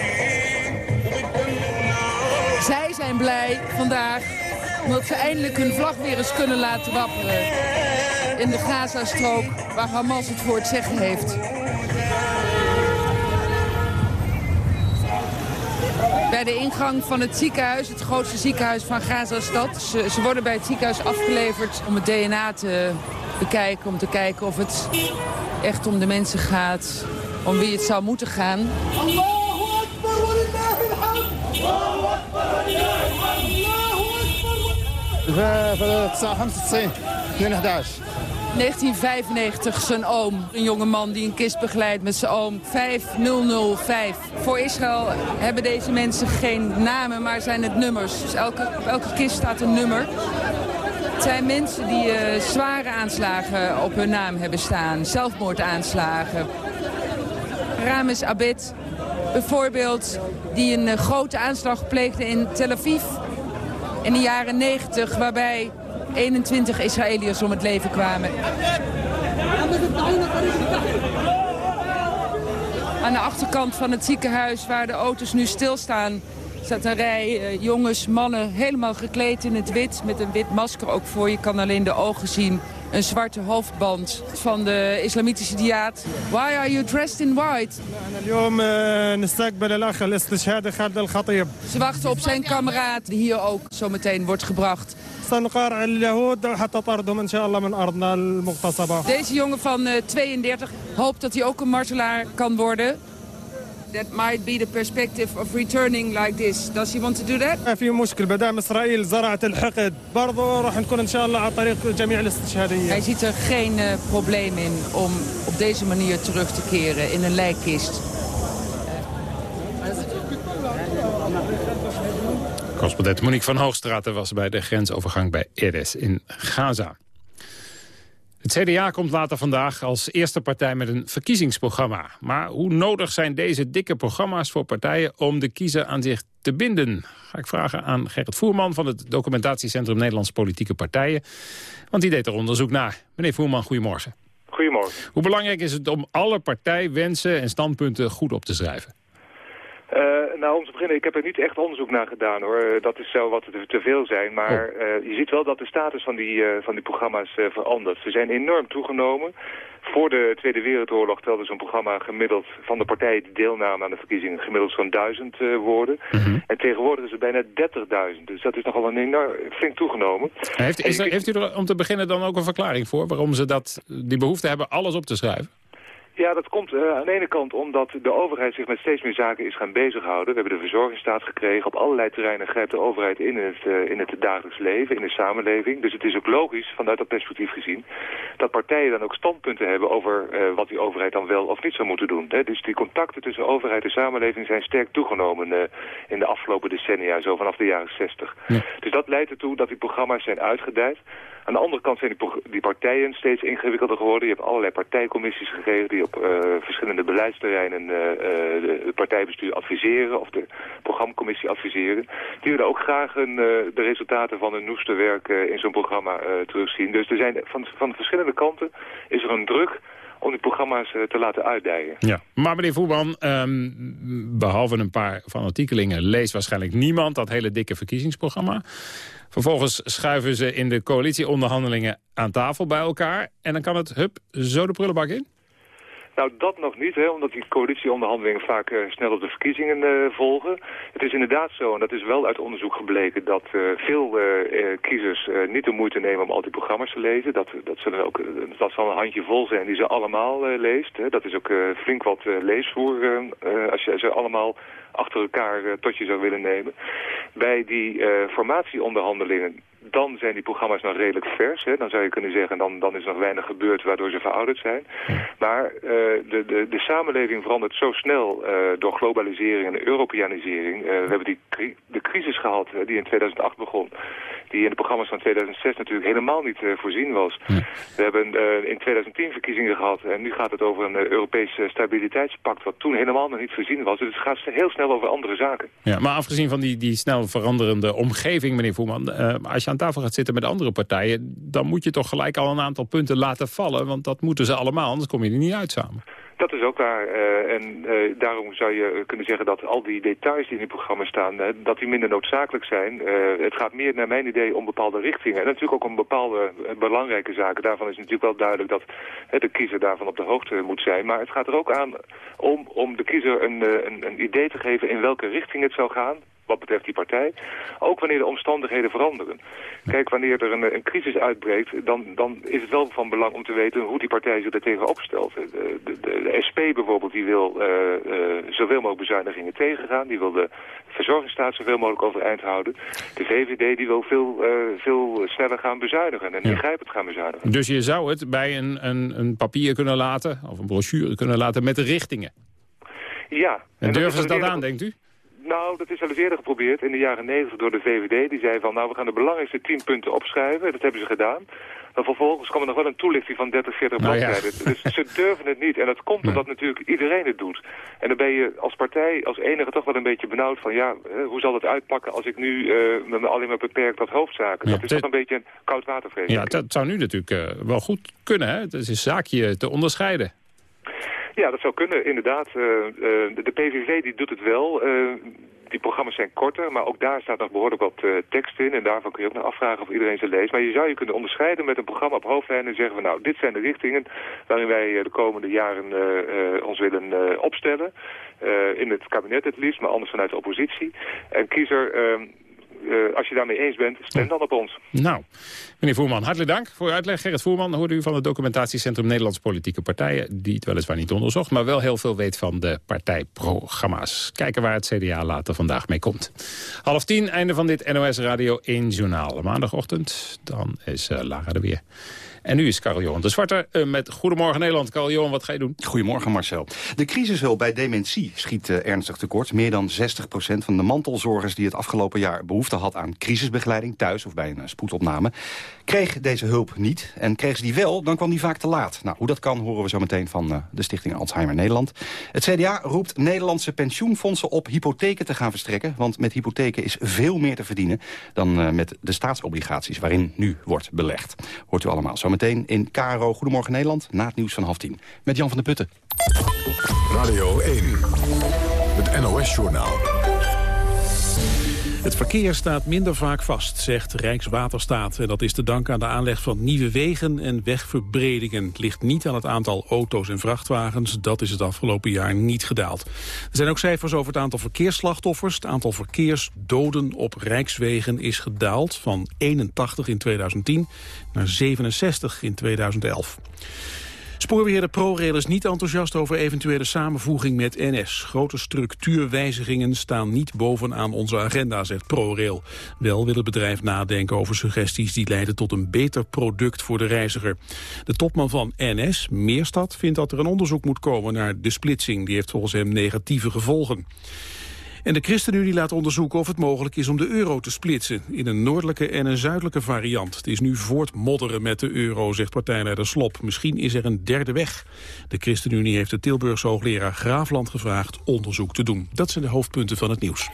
Zij zijn blij vandaag omdat ze eindelijk hun vlag weer eens kunnen laten wapperen. In de Gazastrook waar Hamas het voor het zeggen heeft. Bij de ingang van het ziekenhuis, het grootste ziekenhuis van Gazastad. Ze, ze worden bij het ziekenhuis afgeleverd om het DNA te bekijken. Om te kijken of het echt om de mensen gaat. Om wie het zou moeten gaan. في 95 11 1995, zijn oom. Een jonge man die een kist begeleidt met zijn oom. 5005. Voor Israël hebben deze mensen geen namen, maar zijn het nummers. Dus elke, elke kist staat een nummer. Het zijn mensen die uh, zware aanslagen op hun naam hebben staan. Zelfmoordaanslagen. Ramis Abed, bijvoorbeeld, die een uh, grote aanslag pleegde in Tel Aviv in de jaren 90... waarbij 21 Israëliërs om het leven kwamen. Aan de achterkant van het ziekenhuis waar de auto's nu stilstaan... staat een rij eh, jongens, mannen, helemaal gekleed in het wit... met een wit masker ook voor. Je kan alleen de ogen zien een zwarte hoofdband van de islamitische diaat. Why are you dressed in white? Ze wachten op zijn kameraad die hier ook zometeen wordt gebracht. Deze jongen van eh, 32 hoopt dat hij ook een martelaar kan worden That might be the perspective of returning like this. Does he want to do that? ما في مشكل بدام اسرائيل زرعت الحقد برضه راح نكون ان شاء الله على طريق جميع الاستشهاديه Hij ziet er geen eh, probleem in om op deze manier terug te keren in een lijkkist. Correspondent Monique van Hoogstraten was bij de grensovergang bij Eres in Gaza. Het CDA komt later vandaag als eerste partij met een verkiezingsprogramma. Maar hoe nodig zijn deze dikke programma's voor partijen om de kiezer aan zich te binden? Ga ik vragen aan Gerrit Voerman van het documentatiecentrum Nederlands Politieke Partijen. Want die deed er onderzoek naar. Meneer Voerman, goedemorgen. Goedemorgen. Hoe belangrijk is het om alle partijwensen en standpunten goed op te schrijven? Eh, nou, om te beginnen, ik heb er niet echt onderzoek naar gedaan hoor. Eh, Dat is zo wat te, te veel zijn. Maar eh, je ziet wel dat de status van die, van die programma's verandert. Ze zijn enorm toegenomen. Voor de Tweede Wereldoorlog telde zo'n programma gemiddeld van de partijen die deelnamen aan de verkiezingen gemiddeld zo'n duizend woorden. En tegenwoordig is het bijna 30.000. Dus dat is nogal een enorm flink toegenomen. Heeft, is er, heeft u er om te beginnen dan ook een verklaring voor... waarom ze dat, die behoefte hebben alles op te schrijven? Ja, dat komt eh, aan de ene kant omdat de overheid zich met steeds meer zaken is gaan bezighouden. We hebben de verzorgingsstaat gekregen. Op allerlei terreinen grijpt de overheid in in het, eh, in het dagelijks leven, in de samenleving. Dus het is ook logisch, vanuit dat perspectief gezien, dat partijen dan ook standpunten hebben over eh, wat die overheid dan wel of niet zou moeten doen. Hè? Dus die contacten tussen overheid en samenleving zijn sterk toegenomen in de afgelopen decennia, zo vanaf de jaren 60. Dus dat leidt ertoe dat die programma's zijn uitgedijd. Aan de andere kant zijn die, partijen steeds ingewikkelder geworden. Je hebt allerlei partijcommissies gekregen die op eh, verschillende beleidsterreinen eh, eh, de- partijbestuur adviseren of de programmacommissie adviseren. Die willen ook graag eh, de resultaten van hun noeste werk in zo'n programma terugzien. Dus er zijn van, van verschillende kanten is er een druk om die programma's eh, te laten uitdijen. Ja. Maar meneer Voerman, ehm, behalve een paar fanatiekelingen... leest waarschijnlijk niemand dat hele dikke verkiezingsprogramma. Vervolgens schuiven ze in de coalitieonderhandelingen aan tafel bij elkaar... en dan kan het, hup, zo de prullenbak in? Nou, dat nog niet, hè, omdat die coalitieonderhandelingen vaak eh, snel op de verkiezingen eh, volgen. Het is inderdaad zo, en dat is wel uit onderzoek gebleken, dat eh, veel kiezers niet de moeite nemen om al die programma's te lezen. Dat, dat, zullen ook, dat zal een handje vol zijn die ze allemaal leest. Hè. Dat is ook flink wat leesvoer als je ze allemaal achter elkaar eh, tot je zou willen nemen. Bij die eh, formatieonderhandelingen dan zijn die programma's nog redelijk vers. Hè. Dan zou je kunnen zeggen, dan, dan is nog weinig gebeurd waardoor ze verouderd zijn. Maar eh, de, de, de samenleving verandert zo snel door globalisering en Europeanisering. We hebben die de crisis gehad eh, die in 2008 begon. Die in de programma's van 2006 natuurlijk helemaal niet voorzien was. We hebben in 2010 verkiezingen gehad en nu gaat het over een Europees stabiliteitspact... wat toen helemaal nog niet voorzien was. Dus het gaat heel snel over andere zaken. Ja, maar afgezien van die, die snel veranderende omgeving, meneer Voerman... eh, als je aan tafel gaat zitten met andere partijen... dan moet je toch gelijk al een aantal punten laten vallen. Want dat moeten ze allemaal, anders kom je er niet uit samen. Dat is ook waar. eh, en eh, daarom zou je kunnen zeggen dat al die details die in het programma staan, eh, dat die minder noodzakelijk zijn. Het gaat meer naar mijn idee om bepaalde richtingen. En natuurlijk ook om bepaalde belangrijke zaken. Daarvan is natuurlijk wel duidelijk dat de kiezer daarvan op de hoogte moet zijn. Maar het gaat er ook aan om, om de kiezer een, een, een idee te geven in welke richting het zou gaan wat betreft die partij. Ook wanneer de omstandigheden veranderen. Kijk, wanneer er een, een crisis uitbreekt, dan, dan is het wel van belang om te weten hoe die partij zich er tegen opstelt. De, de, de, SP bijvoorbeeld, die wil uh, uh, zoveel mogelijk bezuinigingen tegengaan. Die wil de verzorgingsstaat zoveel mogelijk overeind houden. De VVD die wil veel, uh, veel sneller gaan bezuinigen en ingrijpend gaan bezuinigen. Dus je zou het bij een, een, een papier kunnen laten, of een brochure kunnen laten met de richtingen? Ja. En, en durven ze dat aan, denkt u? Nou, dat is al eens eerder geprobeerd in de jaren 90 door de VVD. Die zei van, nou, we gaan de belangrijkste tien punten opschrijven. Dat hebben ze gedaan. Maar vervolgens komt er nog wel een toelichting van 30, 40 Nou ja. bladzijden. Dus ze durven het niet. En dat komt omdat natuurlijk iedereen het doet. En dan ben je als partij, als enige toch wel een beetje benauwd van... ja, hoe zal het uitpakken als ik nu eh, me alleen maar beperk tot hoofdzaken? Ja, dat is toch een beetje een koud watervrees. Ja, dat zou nu natuurlijk eh, wel goed kunnen. Hè? Het is een zaakje te onderscheiden. Ja, dat zou kunnen, inderdaad. Eh, eh, de, PVV die doet het wel. Eh, die programma's zijn korter, maar ook daar staat nog behoorlijk wat tekst in. En daarvan kun je ook nog afvragen of iedereen ze leest. Maar je zou je kunnen onderscheiden met een programma op hoofdlijnen en zeggen we nou, dit zijn de richtingen waarin wij de komende jaren ons willen opstellen. In het kabinet het liefst, maar anders vanuit de oppositie. En kiezer, eh, eh, als je daarmee eens bent, stem dan op ons. Nou, meneer Voerman, hartelijk dank voor uw uitleg. Gerrit Voerman hoorde u van het documentatiecentrum Nederlandse Politieke Partijen... die het weliswaar niet onderzocht, maar wel heel veel weet van de partijprogramma's. Kijken waar het CDA later vandaag mee komt. Half tien, einde van dit NOS Radio 1 Journaal. Maandagochtend, dan is eh, Lara er weer. En nu is Karel Johan de Zwarte eh, met Goedemorgen Nederland. Karel Johan, wat ga je doen? Goedemorgen Marcel. De crisishulp bij dementie schiet eh, ernstig tekort. Meer dan 60% van de mantelzorgers die het afgelopen jaar behoefte had aan crisisbegeleiding thuis of bij een eh, spoedopname, kreeg deze hulp niet. En kreeg ze die wel, dan kwam die vaak te laat. Nou, hoe dat kan horen we zo meteen van de Stichting Alzheimer Nederland. Het CDA roept Nederlandse pensioenfondsen op hypotheken te gaan verstrekken, want met hypotheken is veel meer te verdienen dan met de staatsobligaties waarin nu wordt belegd. Hoort u allemaal zo meteen in KRO Goedemorgen Nederland na het nieuws van half tien. Met Jan van der Putten. Radio 1, het NOS-journaal. Het verkeer staat minder vaak vast, zegt Rijkswaterstaat. En dat is te danken aan de aanleg van nieuwe wegen en wegverbredingen. Het ligt niet aan het aantal auto's en vrachtwagens. Dat is het afgelopen jaar niet gedaald. Er zijn ook cijfers over het aantal verkeersslachtoffers. Het aantal verkeersdoden op rijkswegen is gedaald van 81 in 2010 naar 67 in 2011. Spoorbeheerder ProRail is niet enthousiast over eventuele samenvoeging met NS. Grote structuurwijzigingen staan niet bovenaan onze agenda, zegt ProRail. Wel wil het bedrijf nadenken over suggesties die leiden tot een beter product voor de reiziger. De topman van NS, Meerstad, vindt dat er een onderzoek moet komen naar de splitsing. Die heeft volgens hem negatieve gevolgen. En de ChristenUnie laat onderzoeken of het mogelijk is om de euro te splitsen... in een noordelijke en een zuidelijke variant. Het is nu voortmodderen met de euro, zegt partijleider Slop. Misschien is er een derde weg. De ChristenUnie heeft de Tilburgse hoogleraar Graafland gevraagd onderzoek te doen. Dat zijn de hoofdpunten van het nieuws.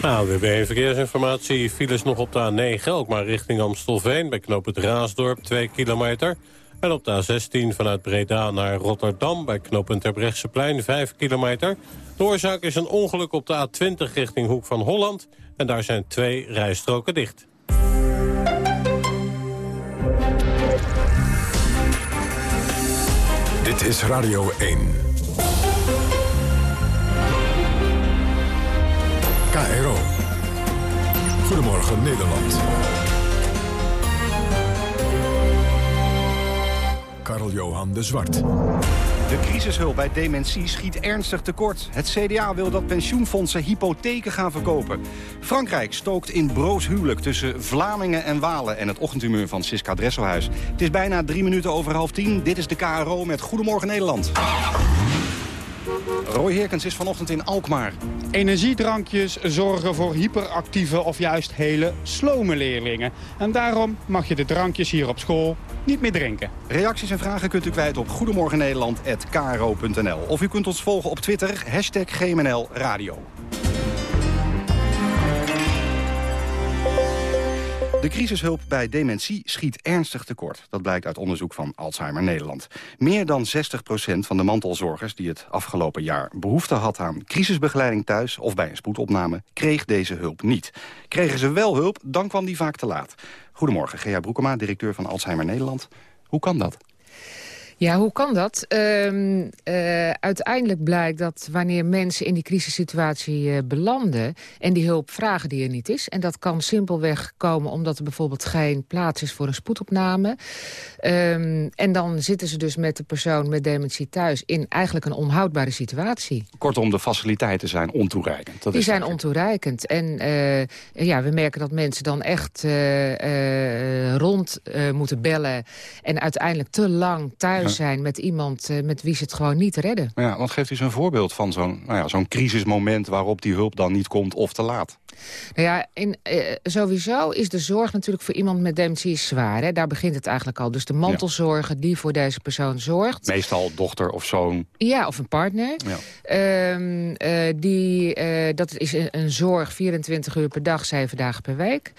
AWB Verkeersinformatie. Files nog op de A9, ook maar richting Amstelveen... bij knoop het Raasdorp, 2 kilometer. En op de A16 vanuit Breda naar Rotterdam... bij knooppunt Terbrechtseplein, 5 kilometer. De oorzaak is een ongeluk op de A20 richting Hoek van Holland... en daar zijn twee rijstroken dicht. Dit is Radio 1. KRO. Goedemorgen Nederland. Karel-Johan de Zwart. De crisishulp bij dementie schiet ernstig tekort. Het CDA wil dat pensioenfondsen hypotheken gaan verkopen. Frankrijk stookt in broos huwelijk tussen Vlamingen en Walen... en het ochtendhumeur van Siska Dresselhuis. Het is bijna drie minuten over half tien. Dit is de KRO met Goedemorgen Nederland. Roy Herkens is vanochtend in Alkmaar. Energiedrankjes zorgen voor hyperactieve of juist hele slome leerlingen. En daarom mag je de drankjes hier op school niet meer drinken. Reacties en vragen kunt u kwijt op goedemorgennederland.kro.nl. Of u kunt ons volgen op Twitter, hashtag GMNL Radio. De crisishulp bij dementie schiet ernstig tekort. Dat blijkt uit onderzoek van Alzheimer Nederland. Meer dan 60% van de mantelzorgers die het afgelopen jaar behoefte had aan crisisbegeleiding thuis of bij een spoedopname, kreeg deze hulp niet. Kregen ze wel hulp, dan kwam die vaak te laat. Goedemorgen, Gea Broekema, directeur van Alzheimer Nederland. Hoe kan dat? Ja, hoe kan dat? Ehm, eh, uiteindelijk blijkt dat wanneer mensen in die crisissituatie eh, belanden... en die hulp vragen die er niet is... en dat kan simpelweg komen omdat er bijvoorbeeld geen plaats is voor een spoedopname... Ehm, en dan zitten ze dus met de persoon met dementie thuis... in eigenlijk een onhoudbare situatie. Kortom, de faciliteiten zijn ontoereikend. Dat die is zijn ontoereikend. En eh, ja, we merken dat mensen dan echt rond moeten bellen... en uiteindelijk te lang thuis zijn met iemand uh, met wie ze het gewoon niet redden. Ja, want geeft u eens een voorbeeld van zo'n nou ja, zo'n crisismoment... waarop die hulp dan niet komt of te laat? Nou ja, in, uh, sowieso is de zorg natuurlijk voor iemand met dementie zwaar. Hè? Daar begint het eigenlijk al. Dus de mantelzorger die voor deze persoon zorgt. Meestal dochter of zoon. Ja, of een partner. Ja. Um, uh, die, dat is een, een zorg 24 uur per dag, 7 dagen per week.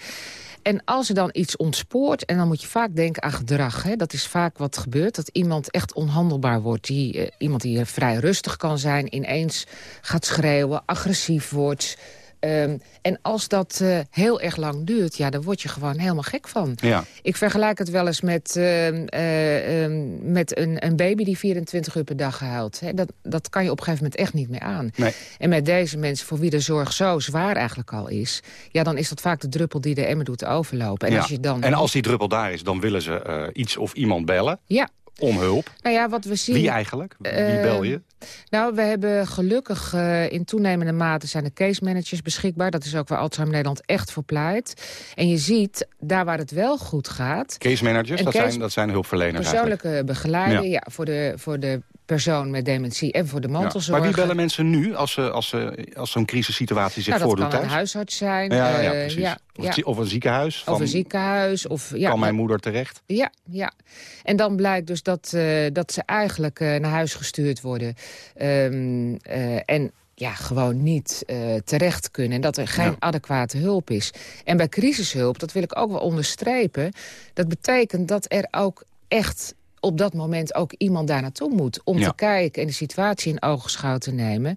En als er dan iets ontspoort, en dan moet je vaak denken aan gedrag. Hè? Dat is vaak wat gebeurt, dat iemand echt onhandelbaar wordt. Die, uh, iemand die vrij rustig kan zijn, ineens gaat schreeuwen, agressief wordt... Um, en als dat uh, heel erg lang duurt, ja, dan word je gewoon helemaal gek van. Ja. Ik vergelijk het wel eens met, uh, uh, met een, een, baby die 24 uur per dag huilt. Dat, dat kan je op een gegeven moment echt niet meer aan. Nee. En met deze mensen voor wie de zorg zo zwaar eigenlijk al is... ja, dan is dat vaak de druppel die de emmer doet overlopen. En, ja. als, je dan en als die druppel daar is, dan willen ze iets of iemand bellen. Ja. Om hulp. Nou ja, wat we zien... Wie eigenlijk? Wie bel je? Nou, we hebben gelukkig uh, in toenemende mate zijn de case managers beschikbaar. Dat is ook waar Alzheimer Nederland echt voor pleit. En je ziet, daar waar het wel goed gaat... Case managers, dat, case, zijn, dat zijn hulpverleners Persoonlijke eigenlijk. begeleiding, ja. ja, voor, de, voor de persoon met dementie en voor de mantelzorg. Ja. Maar wie bellen mensen nu als, ze, als, ze, als zo'n crisissituatie zich nou, voordoet Dat kan thuis? een huisarts zijn. Ja, ja, uh, precies. Ja, of, ja. of, een ziekenhuis. Van, of een ziekenhuis. Of, ja, kan mijn moeder terecht? Ja, ja. En dan blijkt dus dat, uh, dat ze eigenlijk uh, naar huis gestuurd worden. Um, en ja, gewoon niet uh, terecht kunnen. En dat er geen ja. adequate hulp is. En bij crisishulp, dat wil ik ook wel onderstrepen... dat betekent dat er ook echt op dat moment ook iemand daar naartoe moet... om ja. te kijken en de situatie in oogschouw te nemen...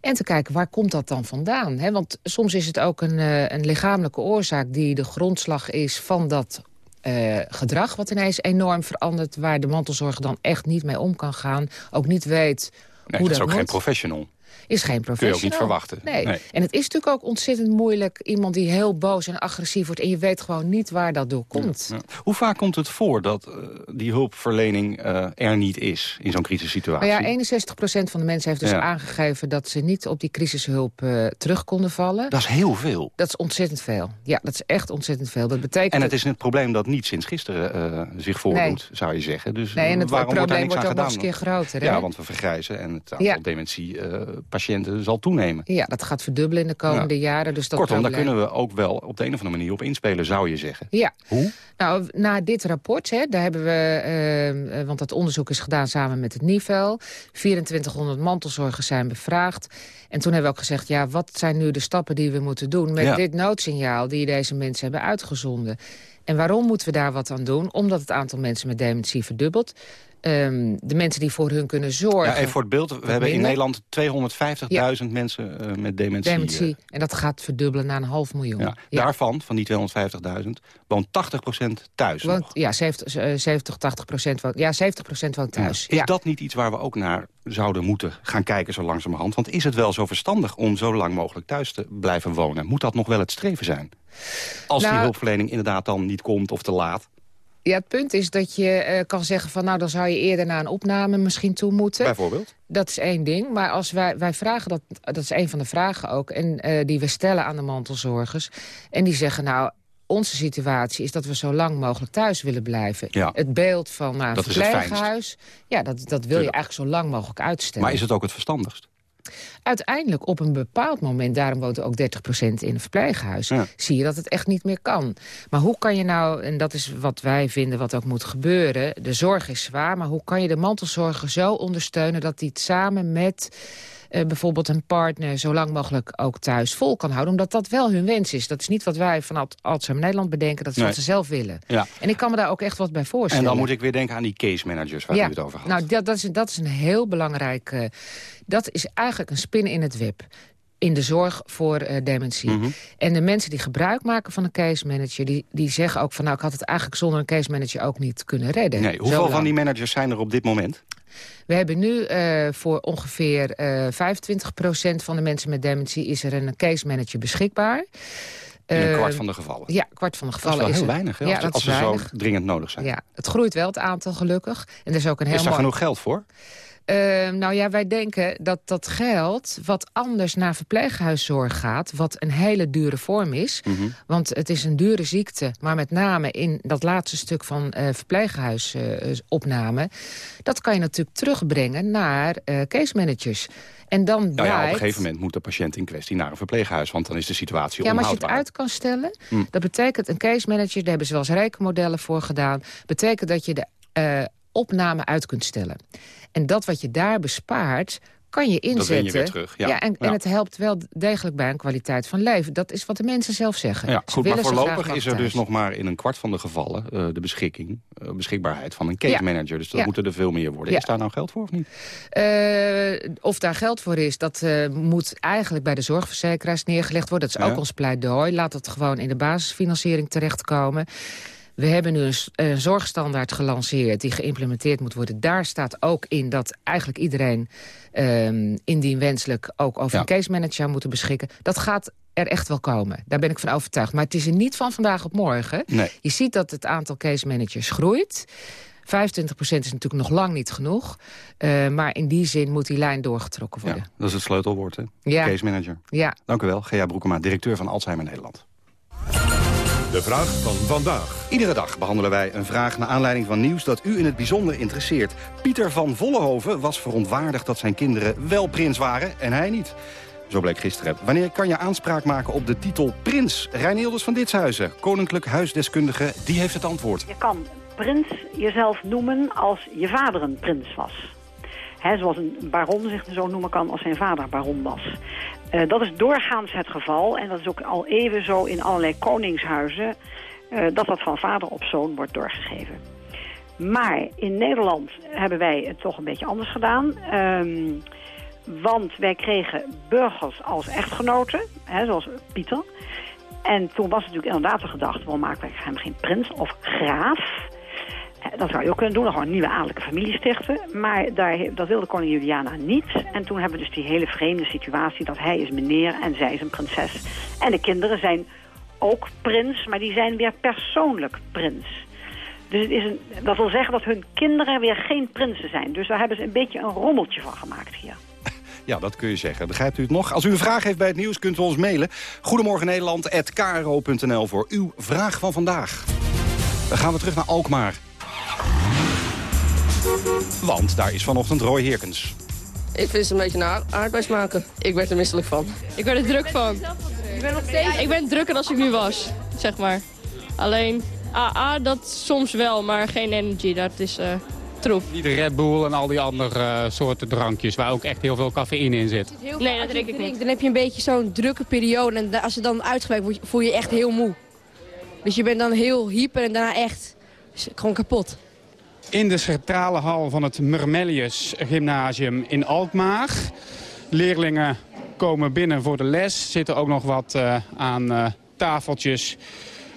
En te kijken, waar komt dat dan vandaan? He, want soms is het ook een, uh, een lichamelijke oorzaak... die de grondslag is van dat uh, gedrag... wat ineens enorm verandert... waar de mantelzorger dan echt niet mee om kan gaan. Ook niet weet nee, hoe dat dat is ook moet. geen professional. Is geen professional. Kun je ook niet verwachten. Nee. nee. En het is natuurlijk ook ontzettend moeilijk... iemand die heel boos en agressief wordt... en je weet gewoon niet waar dat door komt. Ja, ja. Hoe vaak komt het voor dat uh, die hulpverlening uh, er niet is... in zo'n crisissituatie? Nou ja, 61% van de mensen heeft dus ja. aangegeven... dat ze niet op die crisishulp uh, terug konden vallen. Dat is heel veel. Dat is ontzettend veel. Ja, dat is echt ontzettend veel. Dat betekent en het is een probleem dat niet sinds gisteren zich voordoet, nee. zou je zeggen. Dus nee, en het, waarom het wordt, probleem wordt ook gedaan? nog eens een keer groter. Hè? Ja, want we vergrijzen en het aantal dementiepatiënten zal toenemen. Ja, dat gaat verdubbelen in de komende ja. jaren. Dus dat Kortom, daar kunnen we ook wel op de een of andere manier op inspelen, zou je zeggen. Ja. Hoe? Nou, na dit rapport, hè, daar hebben we, uh, want dat onderzoek is gedaan samen met het NIVEL. 2400 mantelzorgers zijn bevraagd. En toen hebben we ook gezegd, ja, wat zijn nu de stappen die we moeten doen... met ja. dit noodsignaal die deze mensen hebben uitgezonden. En waarom moeten we daar wat aan doen? Omdat het aantal mensen met dementie verdubbelt. Um, de mensen die voor hun kunnen zorgen. Ja, even voor het beeld, we hebben in Nederland 250.000 ja. mensen uh, met dementie. dementie. Uh, en dat gaat verdubbelen naar een half miljoen. Ja. Daarvan, van die 250.000, woont 80% thuis nog. Ja, 70, uh, 70 80% woont, ja, 70% woont thuis. Is dat niet iets waar we ook naar zouden moeten gaan kijken zo langzamerhand? Want is het wel zo verstandig om zo lang mogelijk thuis te blijven wonen? Moet dat nog wel het streven zijn? Als nou, die hulpverlening inderdaad dan niet komt of te laat. Ja, het punt is dat je uh, kan zeggen van... nou, dan zou je eerder naar een opname misschien toe moeten. Bijvoorbeeld? Dat is één ding. Maar als wij, wij vragen dat... dat is een van de vragen ook... en uh, die we stellen aan de mantelzorgers. En die zeggen, nou... Onze situatie is dat we zo lang mogelijk thuis willen blijven. Ja. Het beeld van nou, een verpleeghuis... ja, dat, dat wil Tuurlijk. je eigenlijk zo lang mogelijk uitstellen. Maar is het ook het verstandigst? Uiteindelijk op een bepaald moment, daarom woont er ook 30% in een verpleeghuis... Ja. zie je dat het echt niet meer kan. Maar hoe kan je nou, en dat is wat wij vinden wat ook moet gebeuren... de zorg is zwaar, maar hoe kan je de mantelzorger zo ondersteunen... dat die het samen met uh, bijvoorbeeld een partner zo lang mogelijk ook thuis vol kan houden. Omdat dat wel hun wens is. Dat is niet wat wij van Alzheimer Nederland bedenken. Dat is nee. wat ze zelf willen. Ja. En ik kan me daar ook echt wat bij voorstellen. En dan moet ik weer denken aan die case managers waar ja. u het over had. Nou, dat, dat, is, dat is een heel belangrijk... Uh, dat is eigenlijk een spin in het web in de zorg voor uh, dementie. Mhm. Mm -hmm. En de mensen die gebruik maken van een case manager... Die, die zeggen ook van nou, ik had het eigenlijk zonder een case manager ook niet kunnen redden. Nee, hoeveel van die managers zijn er op dit moment? We hebben nu uh, voor ongeveer uh, 25% van de mensen met dementie... is er een case manager beschikbaar. In een kwart van de gevallen? Ja, kwart van de gevallen. Dat is wel is heel weinig, ja, als, als ze zo dringend nodig zijn. Ja, het groeit wel, het aantal, gelukkig. En er is ook een heel Is daar mooi... genoeg geld voor? Uh, nou ja, wij denken dat dat geld wat anders naar verpleeghuiszorg gaat... wat een hele dure vorm is. Mhm. Want het is een dure ziekte. Maar met name in dat laatste stuk van uh, verpleeghuisopname... dat kan je natuurlijk terugbrengen naar uh, case managers. En dan nou blijkt... ja, op een gegeven moment moet de patiënt in kwestie naar een verpleeghuis. Want dan is de situatie Ja, maar als je onhoudbaar. het uit kan stellen, Hm. dat betekent een case manager... daar hebben ze wel eens rekenmodellen voor gedaan... betekent dat je de eh, opname uit kunt stellen. En dat wat je daar bespaart, kan je win je inzetten. weer terug, ja. en, en Ja. het helpt wel degelijk bij een kwaliteit van leven. Dat is wat de mensen zelf zeggen. Ja, goed, maar voorlopig is er dus nog maar in een kwart van de gevallen eh, de beschikking, eh, beschikbaarheid van een case manager. Dus dat moeten er veel meer worden. Is daar nou geld voor of niet? Eh, of daar geld voor is, dat moet eigenlijk bij de zorgverzekeraars neergelegd worden. Dat is ook ons pleidooi. Laat het gewoon in de basisfinanciering terechtkomen. We hebben nu een, s- een zorgstandaard gelanceerd die geïmplementeerd moet worden. Daar staat ook in dat eigenlijk iedereen ehm, indien wenselijk ook over Ja. een case manager zou moeten beschikken. Dat gaat er echt wel komen. Daar ben ik van overtuigd. Maar het is er niet van vandaag op morgen. Nee. Je ziet dat het aantal case managers groeit. 25% is natuurlijk nog lang niet genoeg. Eh, maar in die zin moet die lijn doorgetrokken worden. Ja, dat is het sleutelwoord, hè? Ja. Case manager. Ja. Dank u wel, Gea Broekema, directeur van Alzheimer Nederland. De vraag van vandaag. Iedere dag behandelen wij een vraag naar aanleiding van nieuws dat u in het bijzonder interesseert. Pieter van Vollenhoven was verontwaardigd dat zijn kinderen wel prins waren en hij niet. Zo bleek gisteren. Wanneer kan je aanspraak maken op de titel prins? Reinilders van Ditshuizen, koninklijk huisdeskundige, die heeft het antwoord. Je kan prins jezelf noemen als je vader een prins was. Hè, zoals een baron zich zo noemen kan als zijn vader baron was. Eh, dat is doorgaans het geval en dat is ook al even zo in allerlei koningshuizen... eh, dat dat van vader op zoon wordt doorgegeven. Maar in Nederland hebben wij het toch een beetje anders gedaan. Ehm, want wij kregen burgers als echtgenoten, hè, zoals Pieter. En toen was het natuurlijk inderdaad de gedachte... waarom maken wij hem geen prins of graaf? Dat zou je ook kunnen doen, gewoon een nieuwe adellijke familie stichten. Maar daar, dat wilde koningin Juliana niet. En toen hebben we dus die hele vreemde situatie... dat hij is meneer en zij is een prinses. En de kinderen zijn ook prins, maar die zijn weer persoonlijk prins. Dus het is een, dat wil zeggen dat hun kinderen weer geen prinsen zijn. Dus daar hebben ze een beetje een rommeltje van gemaakt hier. Ja, dat kun je zeggen. Begrijpt u het nog? Als u een vraag heeft bij het nieuws, kunt u ons mailen. Goedemorgen Nederland@kro.nl voor uw vraag van vandaag. Dan gaan we terug naar Alkmaar. Want daar is vanochtend Roy Heerkens. Ik vind ze een beetje naar aardbeis maken. Ik werd er misselijk van. Ik werd er druk van. Ik ben nog steeds... Ik ben drukker als ik nu was, zeg maar. Alleen, AA, dat soms wel, maar geen energy. Dat is eh troep. Niet de Red Bull en al die andere eh, soorten drankjes... waar ook echt heel veel cafeïne in zit. Nee, dat drink ik niet. Dan heb je een beetje zo'n drukke periode. En als het dan uitgewerkt wordt, voel je je echt heel moe. Dus je bent dan heel hyper en daarna echt gewoon kapot. In de centrale hal van het Mermelius Gymnasium in Alkmaar. Leerlingen komen binnen voor de les. Zitten ook nog wat eh, aan eh, tafeltjes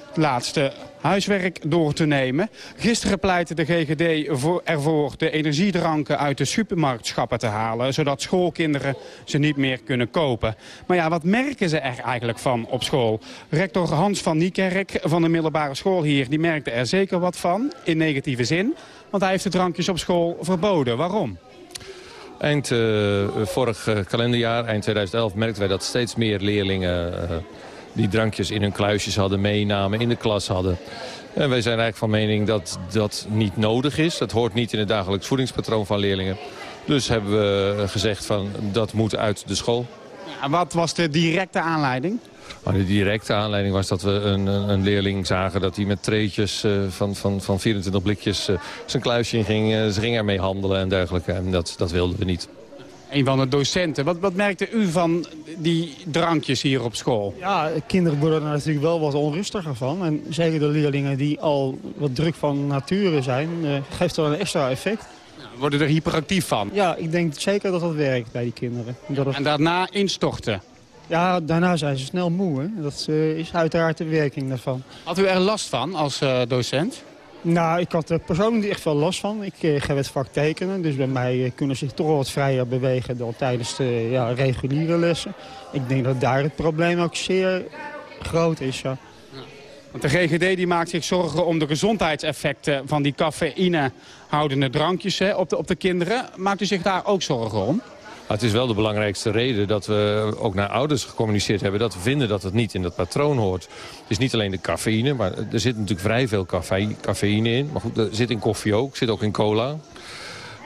het laatste huiswerk door te nemen. Gisteren pleitte de GGD voor, ervoor de energiedranken uit de supermarktschappen te halen... zodat schoolkinderen ze niet meer kunnen kopen. Maar ja, wat merken ze er eigenlijk van op school? Rector Hans van Niekerk van de middelbare school hier... die merkte er zeker wat van, in negatieve zin. Want hij heeft de drankjes op school verboden. Waarom? Eind eh, vorig eh, kalenderjaar, eind 2011, merkten wij dat steeds meer leerlingen eh, die drankjes in hun kluisjes hadden, meenamen, in de klas hadden. En wij zijn eigenlijk van mening dat dat niet nodig is. Dat hoort niet in het dagelijks voedingspatroon van leerlingen. Dus hebben we gezegd van dat moet uit de school. Ja, wat was de directe aanleiding? Maar de directe aanleiding was dat we een, een, een leerling zagen... dat hij met treetjes eh, van, van, van 24 blikjes eh, zijn kluisje in ging. eh, ze ging ermee handelen en dergelijke. En dat, dat wilden we niet. Een van de docenten. Wat, wat merkte u van die drankjes hier op school? Ja, kinderen worden er natuurlijk wel wat onrustiger van. En zeker de leerlingen die al wat druk van nature zijn, eh, geeft er een extra effect. Worden er hyperactief van? Ja, ik denk zeker dat dat werkt bij die kinderen. Dat het- En daarna instorten? Ja, daarna zijn ze snel moe. Hè. Dat eh, is uiteraard de werking daarvan. Had u er last van als eh, docent? Nou, ik had er persoonlijk echt wel last van. Ik eh, geef het vak tekenen, dus bij mij eh, kunnen ze zich toch wel wat vrijer bewegen dan tijdens de ja, reguliere lessen. Ik denk dat daar het probleem ook zeer groot is. Ja. Want de GGD die maakt zich zorgen om de gezondheidseffecten van die cafeïnehoudende drankjes hè, op, de, op de kinderen. Maakt u zich daar ook zorgen om? Het is wel de belangrijkste reden dat we ook naar ouders gecommuniceerd hebben... dat we vinden dat het niet in dat patroon hoort. Het is niet alleen de cafeïne, maar er zit natuurlijk vrij veel cafeïne in. Maar goed, er zit in koffie ook, zit ook in cola.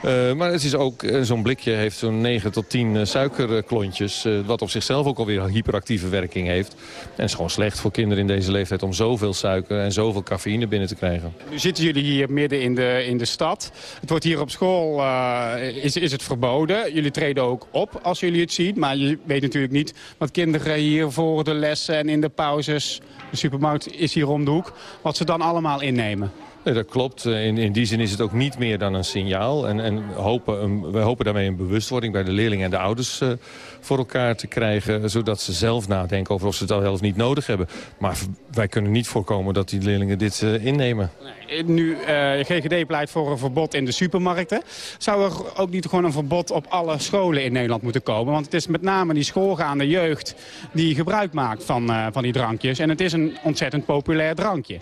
Uh, maar het is ook, uh, zo'n blikje heeft zo'n 9 tot 10 uh, suikerklontjes... wat op zichzelf ook alweer hyperactieve werking heeft. En is gewoon slecht voor kinderen in deze leeftijd... om zoveel suiker en zoveel cafeïne binnen te krijgen. Nu zitten jullie hier midden in de, in de stad. Het wordt hier op school is, is het verboden. Jullie treden ook op als jullie het zien. Maar je weet natuurlijk niet wat kinderen hier voor de lessen en in de pauzes... de supermarkt is hier om de hoek, wat ze dan allemaal innemen. Nee, dat klopt. Eh, in, in die zin is het ook niet meer dan een signaal. En, en hopen we hopen daarmee een bewustwording bij de leerlingen en de ouders uh, voor elkaar te krijgen. Zodat ze zelf nadenken over of ze het al wel of niet nodig hebben. Maar wij kunnen niet voorkomen dat die leerlingen dit uh, innemen. Nu GGD pleit voor een verbod in de supermarkten. Zou er ook niet gewoon een verbod op alle scholen in Nederland moeten komen? Want het is met name die schoolgaande jeugd die gebruik maakt van, van die drankjes. En het is een ontzettend populair drankje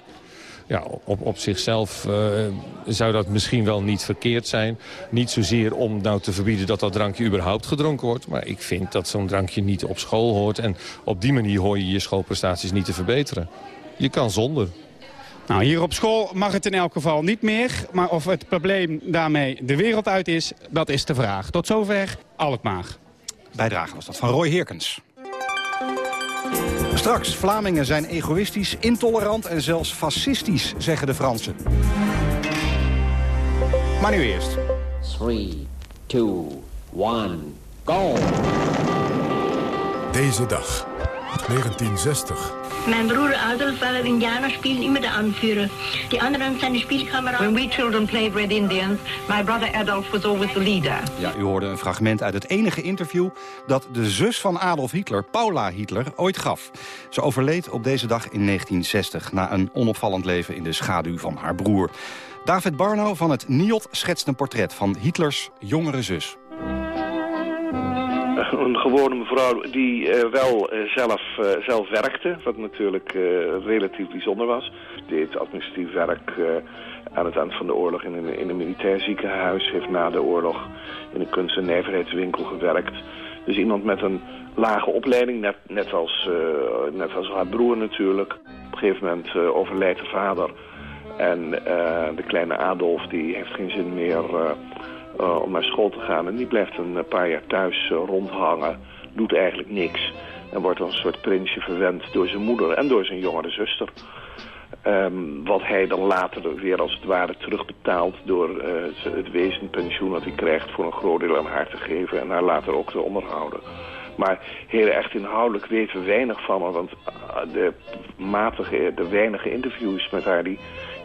ja, op, op zichzelf uh, zou dat misschien wel niet verkeerd zijn. Niet zozeer om nou te verbieden dat dat drankje überhaupt gedronken wordt. Maar ik vind dat zo'n drankje niet op school hoort. En op die manier hoor je je schoolprestaties niet te verbeteren. Je kan zonder. Nou, hier op school mag het in elk geval niet meer. Maar of het probleem daarmee de wereld uit is, dat is de vraag. Tot zover Alkmaar. Bijdrage was dat van Roy Heerkens. Straks, Vlamingen zijn egoïstisch, intolerant en zelfs fascistisch, zeggen de Fransen. Maar nu eerst. 3, 2, 1, go! Deze dag, 1960. Mijn broer Adolf wil het Indianerspiel immer de aanvuren. Die anderen zijn de spielkameraden. When we children played Red Indians, my brother Adolf was always the leader. Ja, u hoorde een fragment uit het enige interview dat de zus van Adolf Hitler, Paula Hitler, ooit gaf. Ze overleed op deze dag in 1960 na een onopvallend leven in de schaduw van haar broer. David Barno van het NIOT schetst een portret van Hitlers jongere zus een gewone mevrouw die uh, wel uh, zelf, uh, zelf werkte, wat natuurlijk relatief bijzonder was. Deed administratief werk aan het eind van de oorlog in een, in een militair ziekenhuis. Heeft na de oorlog in een kunst- en nijverheidswinkel gewerkt. Dus iemand met een lage opleiding, net, net, als, net als haar broer natuurlijk. Op een gegeven moment overlijdt de vader. En de kleine Adolf die heeft geen zin meer uh, om naar school te gaan. En die blijft een paar jaar thuis uh, rondhangen, doet eigenlijk niks. En wordt als een soort prinsje verwend door zijn moeder en door zijn jongere zuster. Um, wat hij dan later weer als het ware terugbetaalt door uh, het wezenpensioen dat hij krijgt voor een groot deel aan haar te geven en haar later ook te onderhouden. Maar heel echt inhoudelijk weten we weinig van haar, want de matige, de weinige interviews met haar die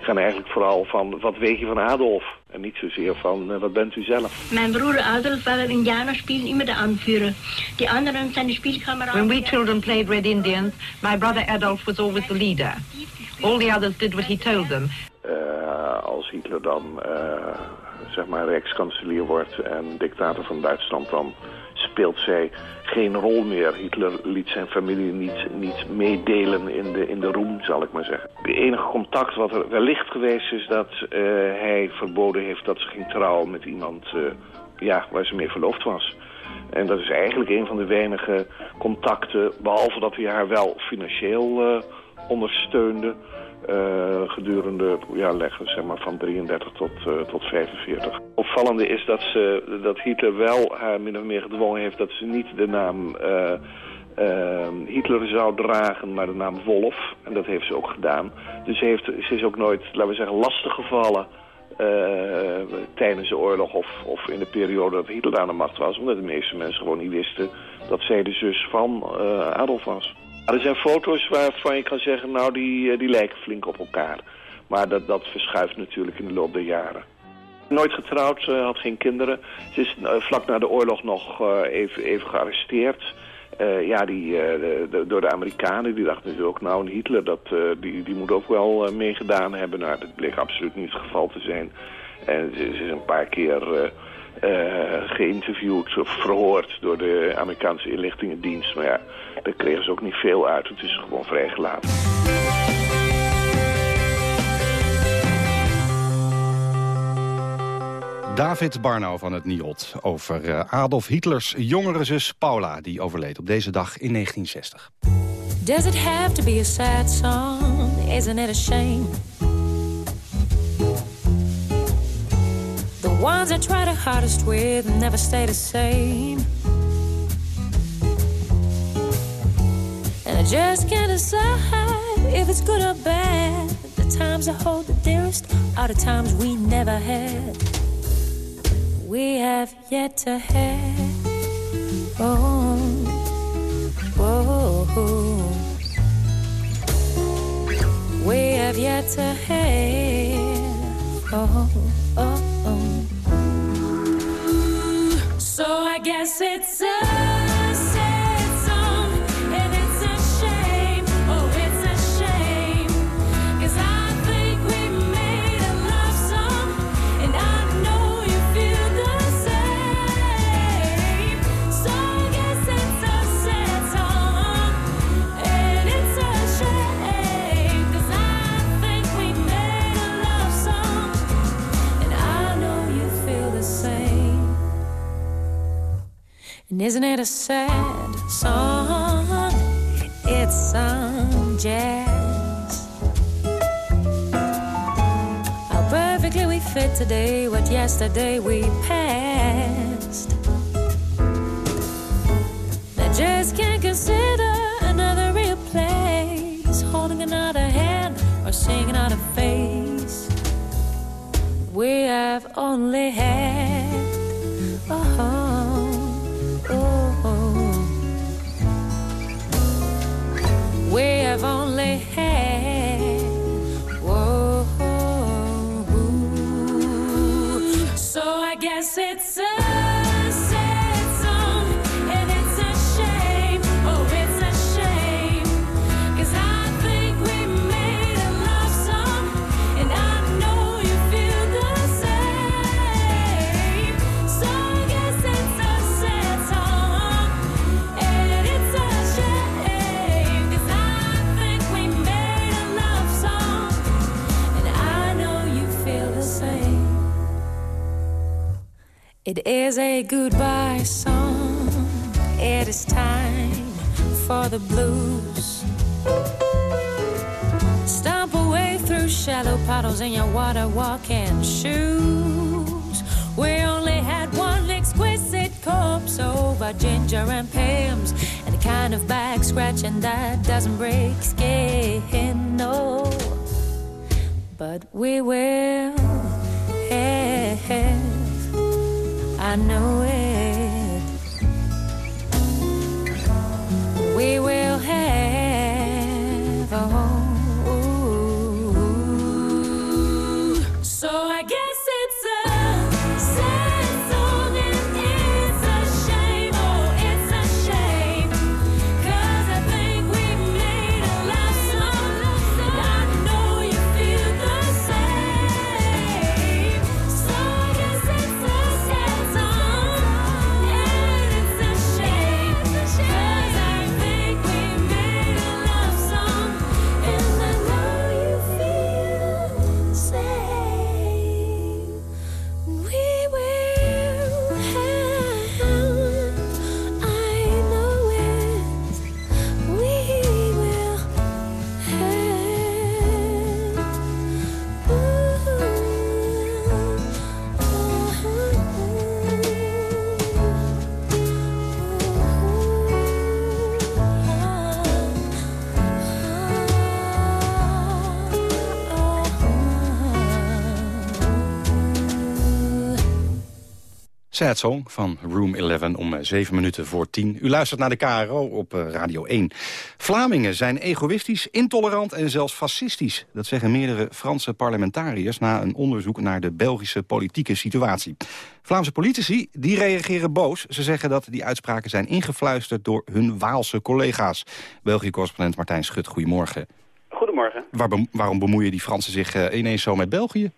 gaan eigenlijk vooral van wat weet je van Adolf? En niet zozeer van uh, wat bent u zelf? Mijn broer Adolf wil het indianerspiel immer de aanvuren. Die anderen zijn de spielkameraden. When we children played Red Indians, my brother Adolf was always the leader. All the others did what he told them. Uh, als Hitler dan uh, zeg maar rijkskanselier wordt en dictator van Duitsland, dan speelt zij geen rol meer. Hitler liet zijn familie niet, niet meedelen in de, in de roem, zal ik maar zeggen. De enige contact wat er wellicht geweest is dat uh, hij verboden heeft dat ze ging trouwen met iemand uh, ja, waar ze mee verloofd was. En dat is eigenlijk een van de weinige contacten, behalve dat hij haar wel financieel uh, ondersteunde... Uh, gedurende, ja, leggen zeg maar van 33 tot, uh, tot 45. Opvallende is dat, ze, dat Hitler wel haar min of meer gedwongen heeft dat ze niet de naam Hitler zou dragen, maar de naam Wolf. En dat heeft ze ook gedaan. Dus ze, heeft, ze is ook nooit, laten we zeggen, lastig gevallen tijdens de oorlog of, of in de periode dat Hitler aan de macht was. Omdat de meeste mensen gewoon niet wisten dat zij de zus van Adolf was. Er zijn foto's waarvan je kan zeggen, nou die, eh, die lijken flink op elkaar. Maar dat, dat verschuift natuurlijk in de loop der jaren. Nooit getrouwd, uh, had geen kinderen. Ze is uh, vlak na de oorlog nog even, even gearresteerd. ja, die, door de Amerikanen. Die dachten natuurlijk ook, nou, Hitler, dat, die, die moet ook wel meegedaan hebben. Nou, dat bleek absoluut niet het geval te zijn. En ze, ze is een paar keer eh, geïnterviewd of verhoord door de Amerikaanse inlichtingendienst. Maar ja, daar kregen ze ook niet veel uit. Het is gewoon vrijgelaten. David Barnau van het Niot over eh, Adolf Hitlers jongere zus Paula... die overleed op deze dag in 1960. Does it have to be a sad song? Isn't it a shame? The ones I try the hardest with never stay the same. And I just can't decide if it's good or bad. The times I hold the dearest are the times we never had. We have yet to have. Oh, oh, oh. We have yet to have. Oh. So I guess it's a And isn't it a sad song? It's some jazz. How perfectly we fit today what yesterday we passed. I just can't consider another real place, holding another hand or seeing another face. We have only had. Oh, It is a goodbye song. It is time for the blues. Stomp away through shallow puddles in your water walking shoes. We only had one exquisite corpse over ginger and pims, and a kind of back scratching that doesn't break skin. No, but we will have. I know it. Sad Song van Room 11 om eh, 7 minuten voor 10. U luistert naar de KRO op eh, Radio 1. Vlamingen zijn egoïstisch, intolerant en zelfs fascistisch. Dat zeggen meerdere Franse parlementariërs... na een onderzoek naar de Belgische politieke situatie. Vlaamse politici die reageren boos. Ze zeggen dat die uitspraken zijn ingefluisterd door hun Waalse collega's. België-correspondent Martijn Schut, goedemorgen. Goedemorgen. Waar waarom bemoeien die Fransen zich eh, ineens zo met België?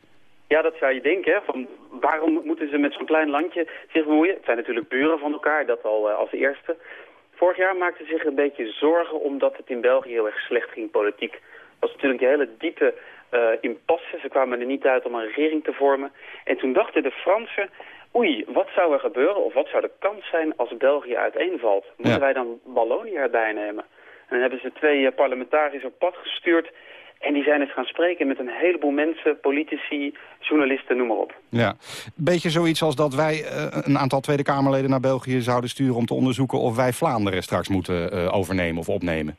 Ja, dat zou je denken. Hè? Van, waarom moeten ze met zo'n klein landje zich bemoeien? Het zijn natuurlijk buren van elkaar, dat al eh, als eerste. Vorig jaar maakten ze zich een beetje zorgen omdat het in België heel erg slecht ging politiek. Er was natuurlijk die hele diepe uh, impasse. Ze kwamen er niet uit om een regering te vormen. En toen dachten de Fransen, oei, wat zou er gebeuren of wat zou de kans zijn als België uiteenvalt? Moeten wij dan Wallonië erbij nemen? En dan hebben ze twee uh, parlementariërs op pad gestuurd en die zijn eens gaan spreken met een heleboel mensen, politici, journalisten, noem maar op. Ja, beetje zoiets als dat wij uh, een aantal Tweede Kamerleden naar België zouden sturen... om te onderzoeken of wij Vlaanderen straks moeten uh, overnemen of opnemen.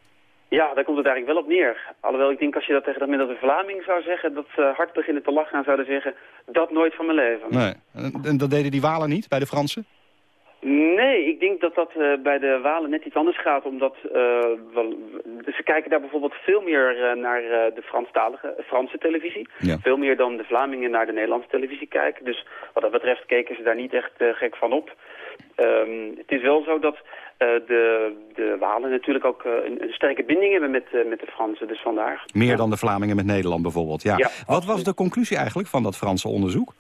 Ja, daar komt het eigenlijk wel op neer. Alhoewel ik denk als je dat tegen de gemiddelde Vlaming zou zeggen... dat ze hard beginnen te lachen en zouden zeggen... dat nooit van mijn leven. Nee, en dat deden die Walen niet bij de Fransen? Nee, ik denk dat dat uh, bij de Walen net iets anders gaat. Omdat uh, wel, ze kijken daar bijvoorbeeld veel meer uh, naar de Franstalige, Franse televisie. Ja. Veel meer dan de Vlamingen naar de Nederlandse televisie kijken. Dus wat dat betreft keken ze daar niet echt gek van op. Um, het is wel zo dat de, de Walen natuurlijk ook een, een, sterke binding hebben met, met de Fransen. Dus vandaar. Meer ja. dan de Vlamingen met Nederland bijvoorbeeld. Ja. ja wat was de conclusie eigenlijk van dat Franse onderzoek?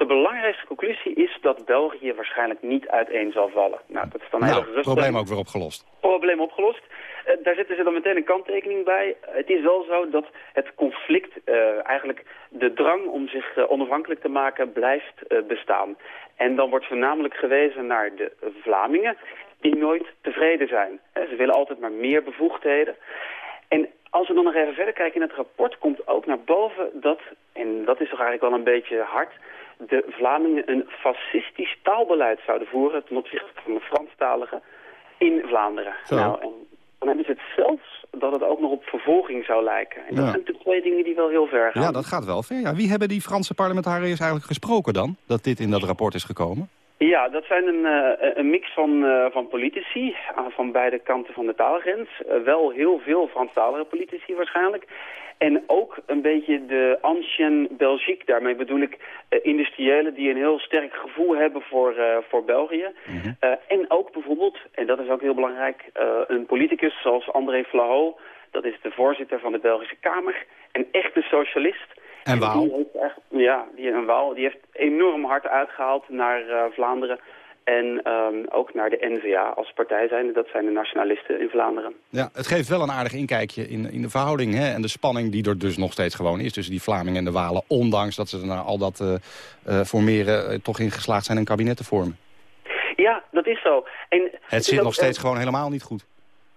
De belangrijkste conclusie is dat België waarschijnlijk niet uiteen zal vallen. Nou, dat is dan nou, heel probleem ook weer opgelost. Probleem opgelost. Uh, daar zetten ze dan meteen een kanttekening bij. Het is wel zo dat het conflict, uh, eigenlijk de drang om zich onafhankelijk te maken, blijft bestaan. En dan wordt voornamelijk gewezen naar de Vlamingen, die nooit tevreden zijn. Ze willen altijd maar meer bevoegdheden. En als we dan nog even verder kijken in het rapport, komt ook naar boven dat, en dat is toch eigenlijk wel een beetje hard de Vlamingen een fascistisch taalbeleid zouden voeren ten opzichte van de Franstaligen in Vlaanderen. Zo. Nou, en dan hebben ze het zelfs dat het ook nog op vervolging zou lijken. En dat Ja. zijn natuurlijk twee dingen die wel heel ver gaan. Ja, dat gaat wel ver. Ja, wie hebben die Franse parlementariërs eigenlijk gesproken dan? Dat dit in dat rapport is gekomen? Ja, dat zijn een, eh, een mix van, eh, van politici eh, van beide kanten van de taalgrens. Wel heel veel Franstalige politici waarschijnlijk. En ook een beetje de ancien Belgique. Daarmee bedoel ik industriëlen die een heel sterk gevoel hebben voor, voor België. Eh, en ook bijvoorbeeld, en dat is ook heel belangrijk, een politicus zoals André Flahaut. Dat is de voorzitter van de Belgische Kamer. Een echte socialist. En Waal? Die heeft echt, ja, die, en Waal, die heeft enorm hard uitgehaald naar eh, Vlaanderen. En ehm, ook naar de N-VA als partij zijn. Dat zijn de nationalisten in Vlaanderen. Ja, het geeft wel een aardig inkijkje in, in de verhouding hè, en de spanning die er dus nog steeds gewoon is tussen die Vlamingen en de Walen. Ondanks dat ze na al dat eh, formeren toch in geslaagd zijn een kabinet te vormen. Ja, dat is zo. En Het zit ook, nog steeds gewoon helemaal niet goed.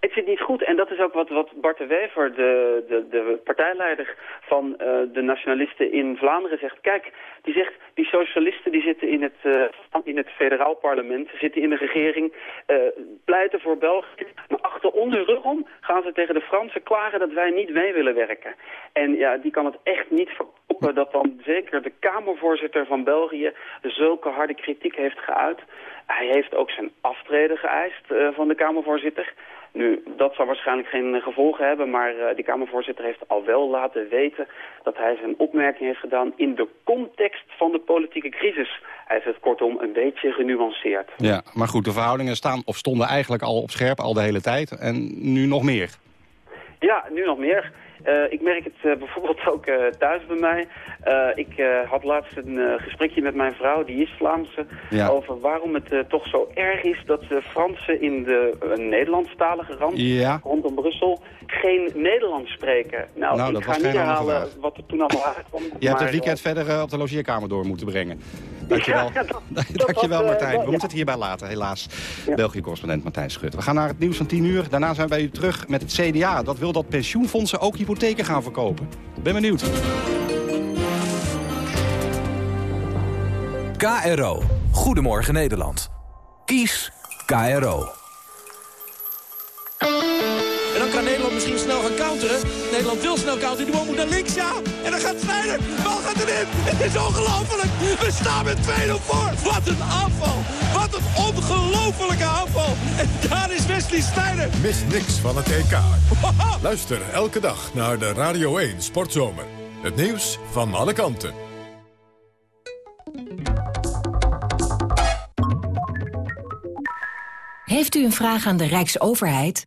Het zit niet goed en dat is ook wat, wat Bart de Wever, de, de, de partijleider van eh, de nationalisten in Vlaanderen zegt. Kijk, die zegt, die socialisten die zitten in het, eh, in het federaal parlement, zitten in de regering, eh, pleiten voor België. Maar achter onze rug om gaan ze tegen de Fransen klagen dat wij niet mee willen werken. En ja, die kan het echt niet verkopen dat dan zeker de Kamervoorzitter van België zulke harde kritiek heeft geuit. Hij heeft ook zijn aftreden geëist van de Kamervoorzitter. Nu, dat zal waarschijnlijk geen eh, gevolgen hebben, maar eh, die Kamervoorzitter heeft al wel laten weten dat hij zijn opmerking heeft gedaan in de context van de politieke crisis. Hij heeft het kortom een beetje genuanceerd. Ja, maar goed, de verhoudingen staan of stonden eigenlijk al op scherp al de hele tijd. En nu nog meer. Ja, nu nog meer. Eh, ik merk het eh, bijvoorbeeld ook eh, thuis bij mij. Ik had laatst een gesprekje met mijn vrouw, die is Vlaamse, Ja. over waarom het toch zo erg is dat de Fransen in de Nederlandstalige rand Ja. rondom Brussel geen Nederlands spreken. Nou, Nou, ik ga niet herhalen wat er toen allemaal uitkwam. Je hebt het weekend verder op de logeerkamer door moeten brengen. Dankjewel, Ja, dat- Dankjewel dat, eh, Martijn. dat- We moeten het hierbij laten, helaas. België-correspondent Martijn Schutte. We gaan naar het nieuws van 10 uur. Daarna zijn wij u terug met het CDA. Dat wil dat pensioenfondsen ook hypotheken gaan verkopen. Ben benieuwd. KRO. Goedemorgen Nederland. Kies KRO. Nederland misschien snel gaan counteren. Nederland wil snel counteren. Die bal moet naar links, ja. En dan gaat Snijder. De bal gaat erin. Het is ongelooflijk. We staan met 2-0 voor. Wat een aanval. Wat een ongelofelijke aanval. En daar is Wesley Snijder. Mis niks van het EK. Luister elke dag naar de Radio 1 Sportzomer. Het nieuws van alle kanten. Heeft u een vraag aan de Rijksoverheid?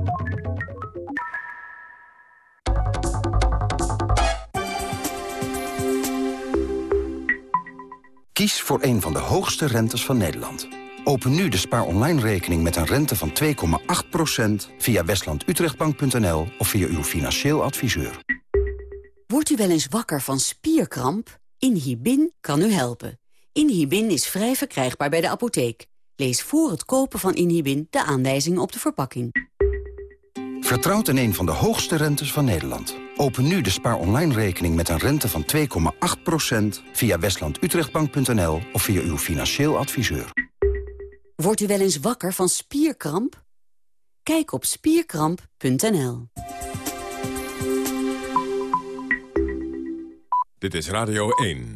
Kies voor een van de hoogste rentes van Nederland. Open nu de Spaar Online rekening met een rente van 2,8% via westlandutrechtbank.nl of via uw financieel adviseur. Wordt u wel eens wakker van spierkramp? Inhibin kan u helpen. Inhibin is vrij verkrijgbaar bij de apotheek. Lees voor het kopen van Inhibin de aanwijzingen op de verpakking. Vertrouwt in een van de hoogste rentes van Nederland. Open nu de Spaar Online rekening met een rente van 2,8% via westlandutrechtbank.nl of via uw financieel adviseur. Wordt u wel eens wakker van spierkramp? Kijk op spierkramp.nl. Dit is Radio 1.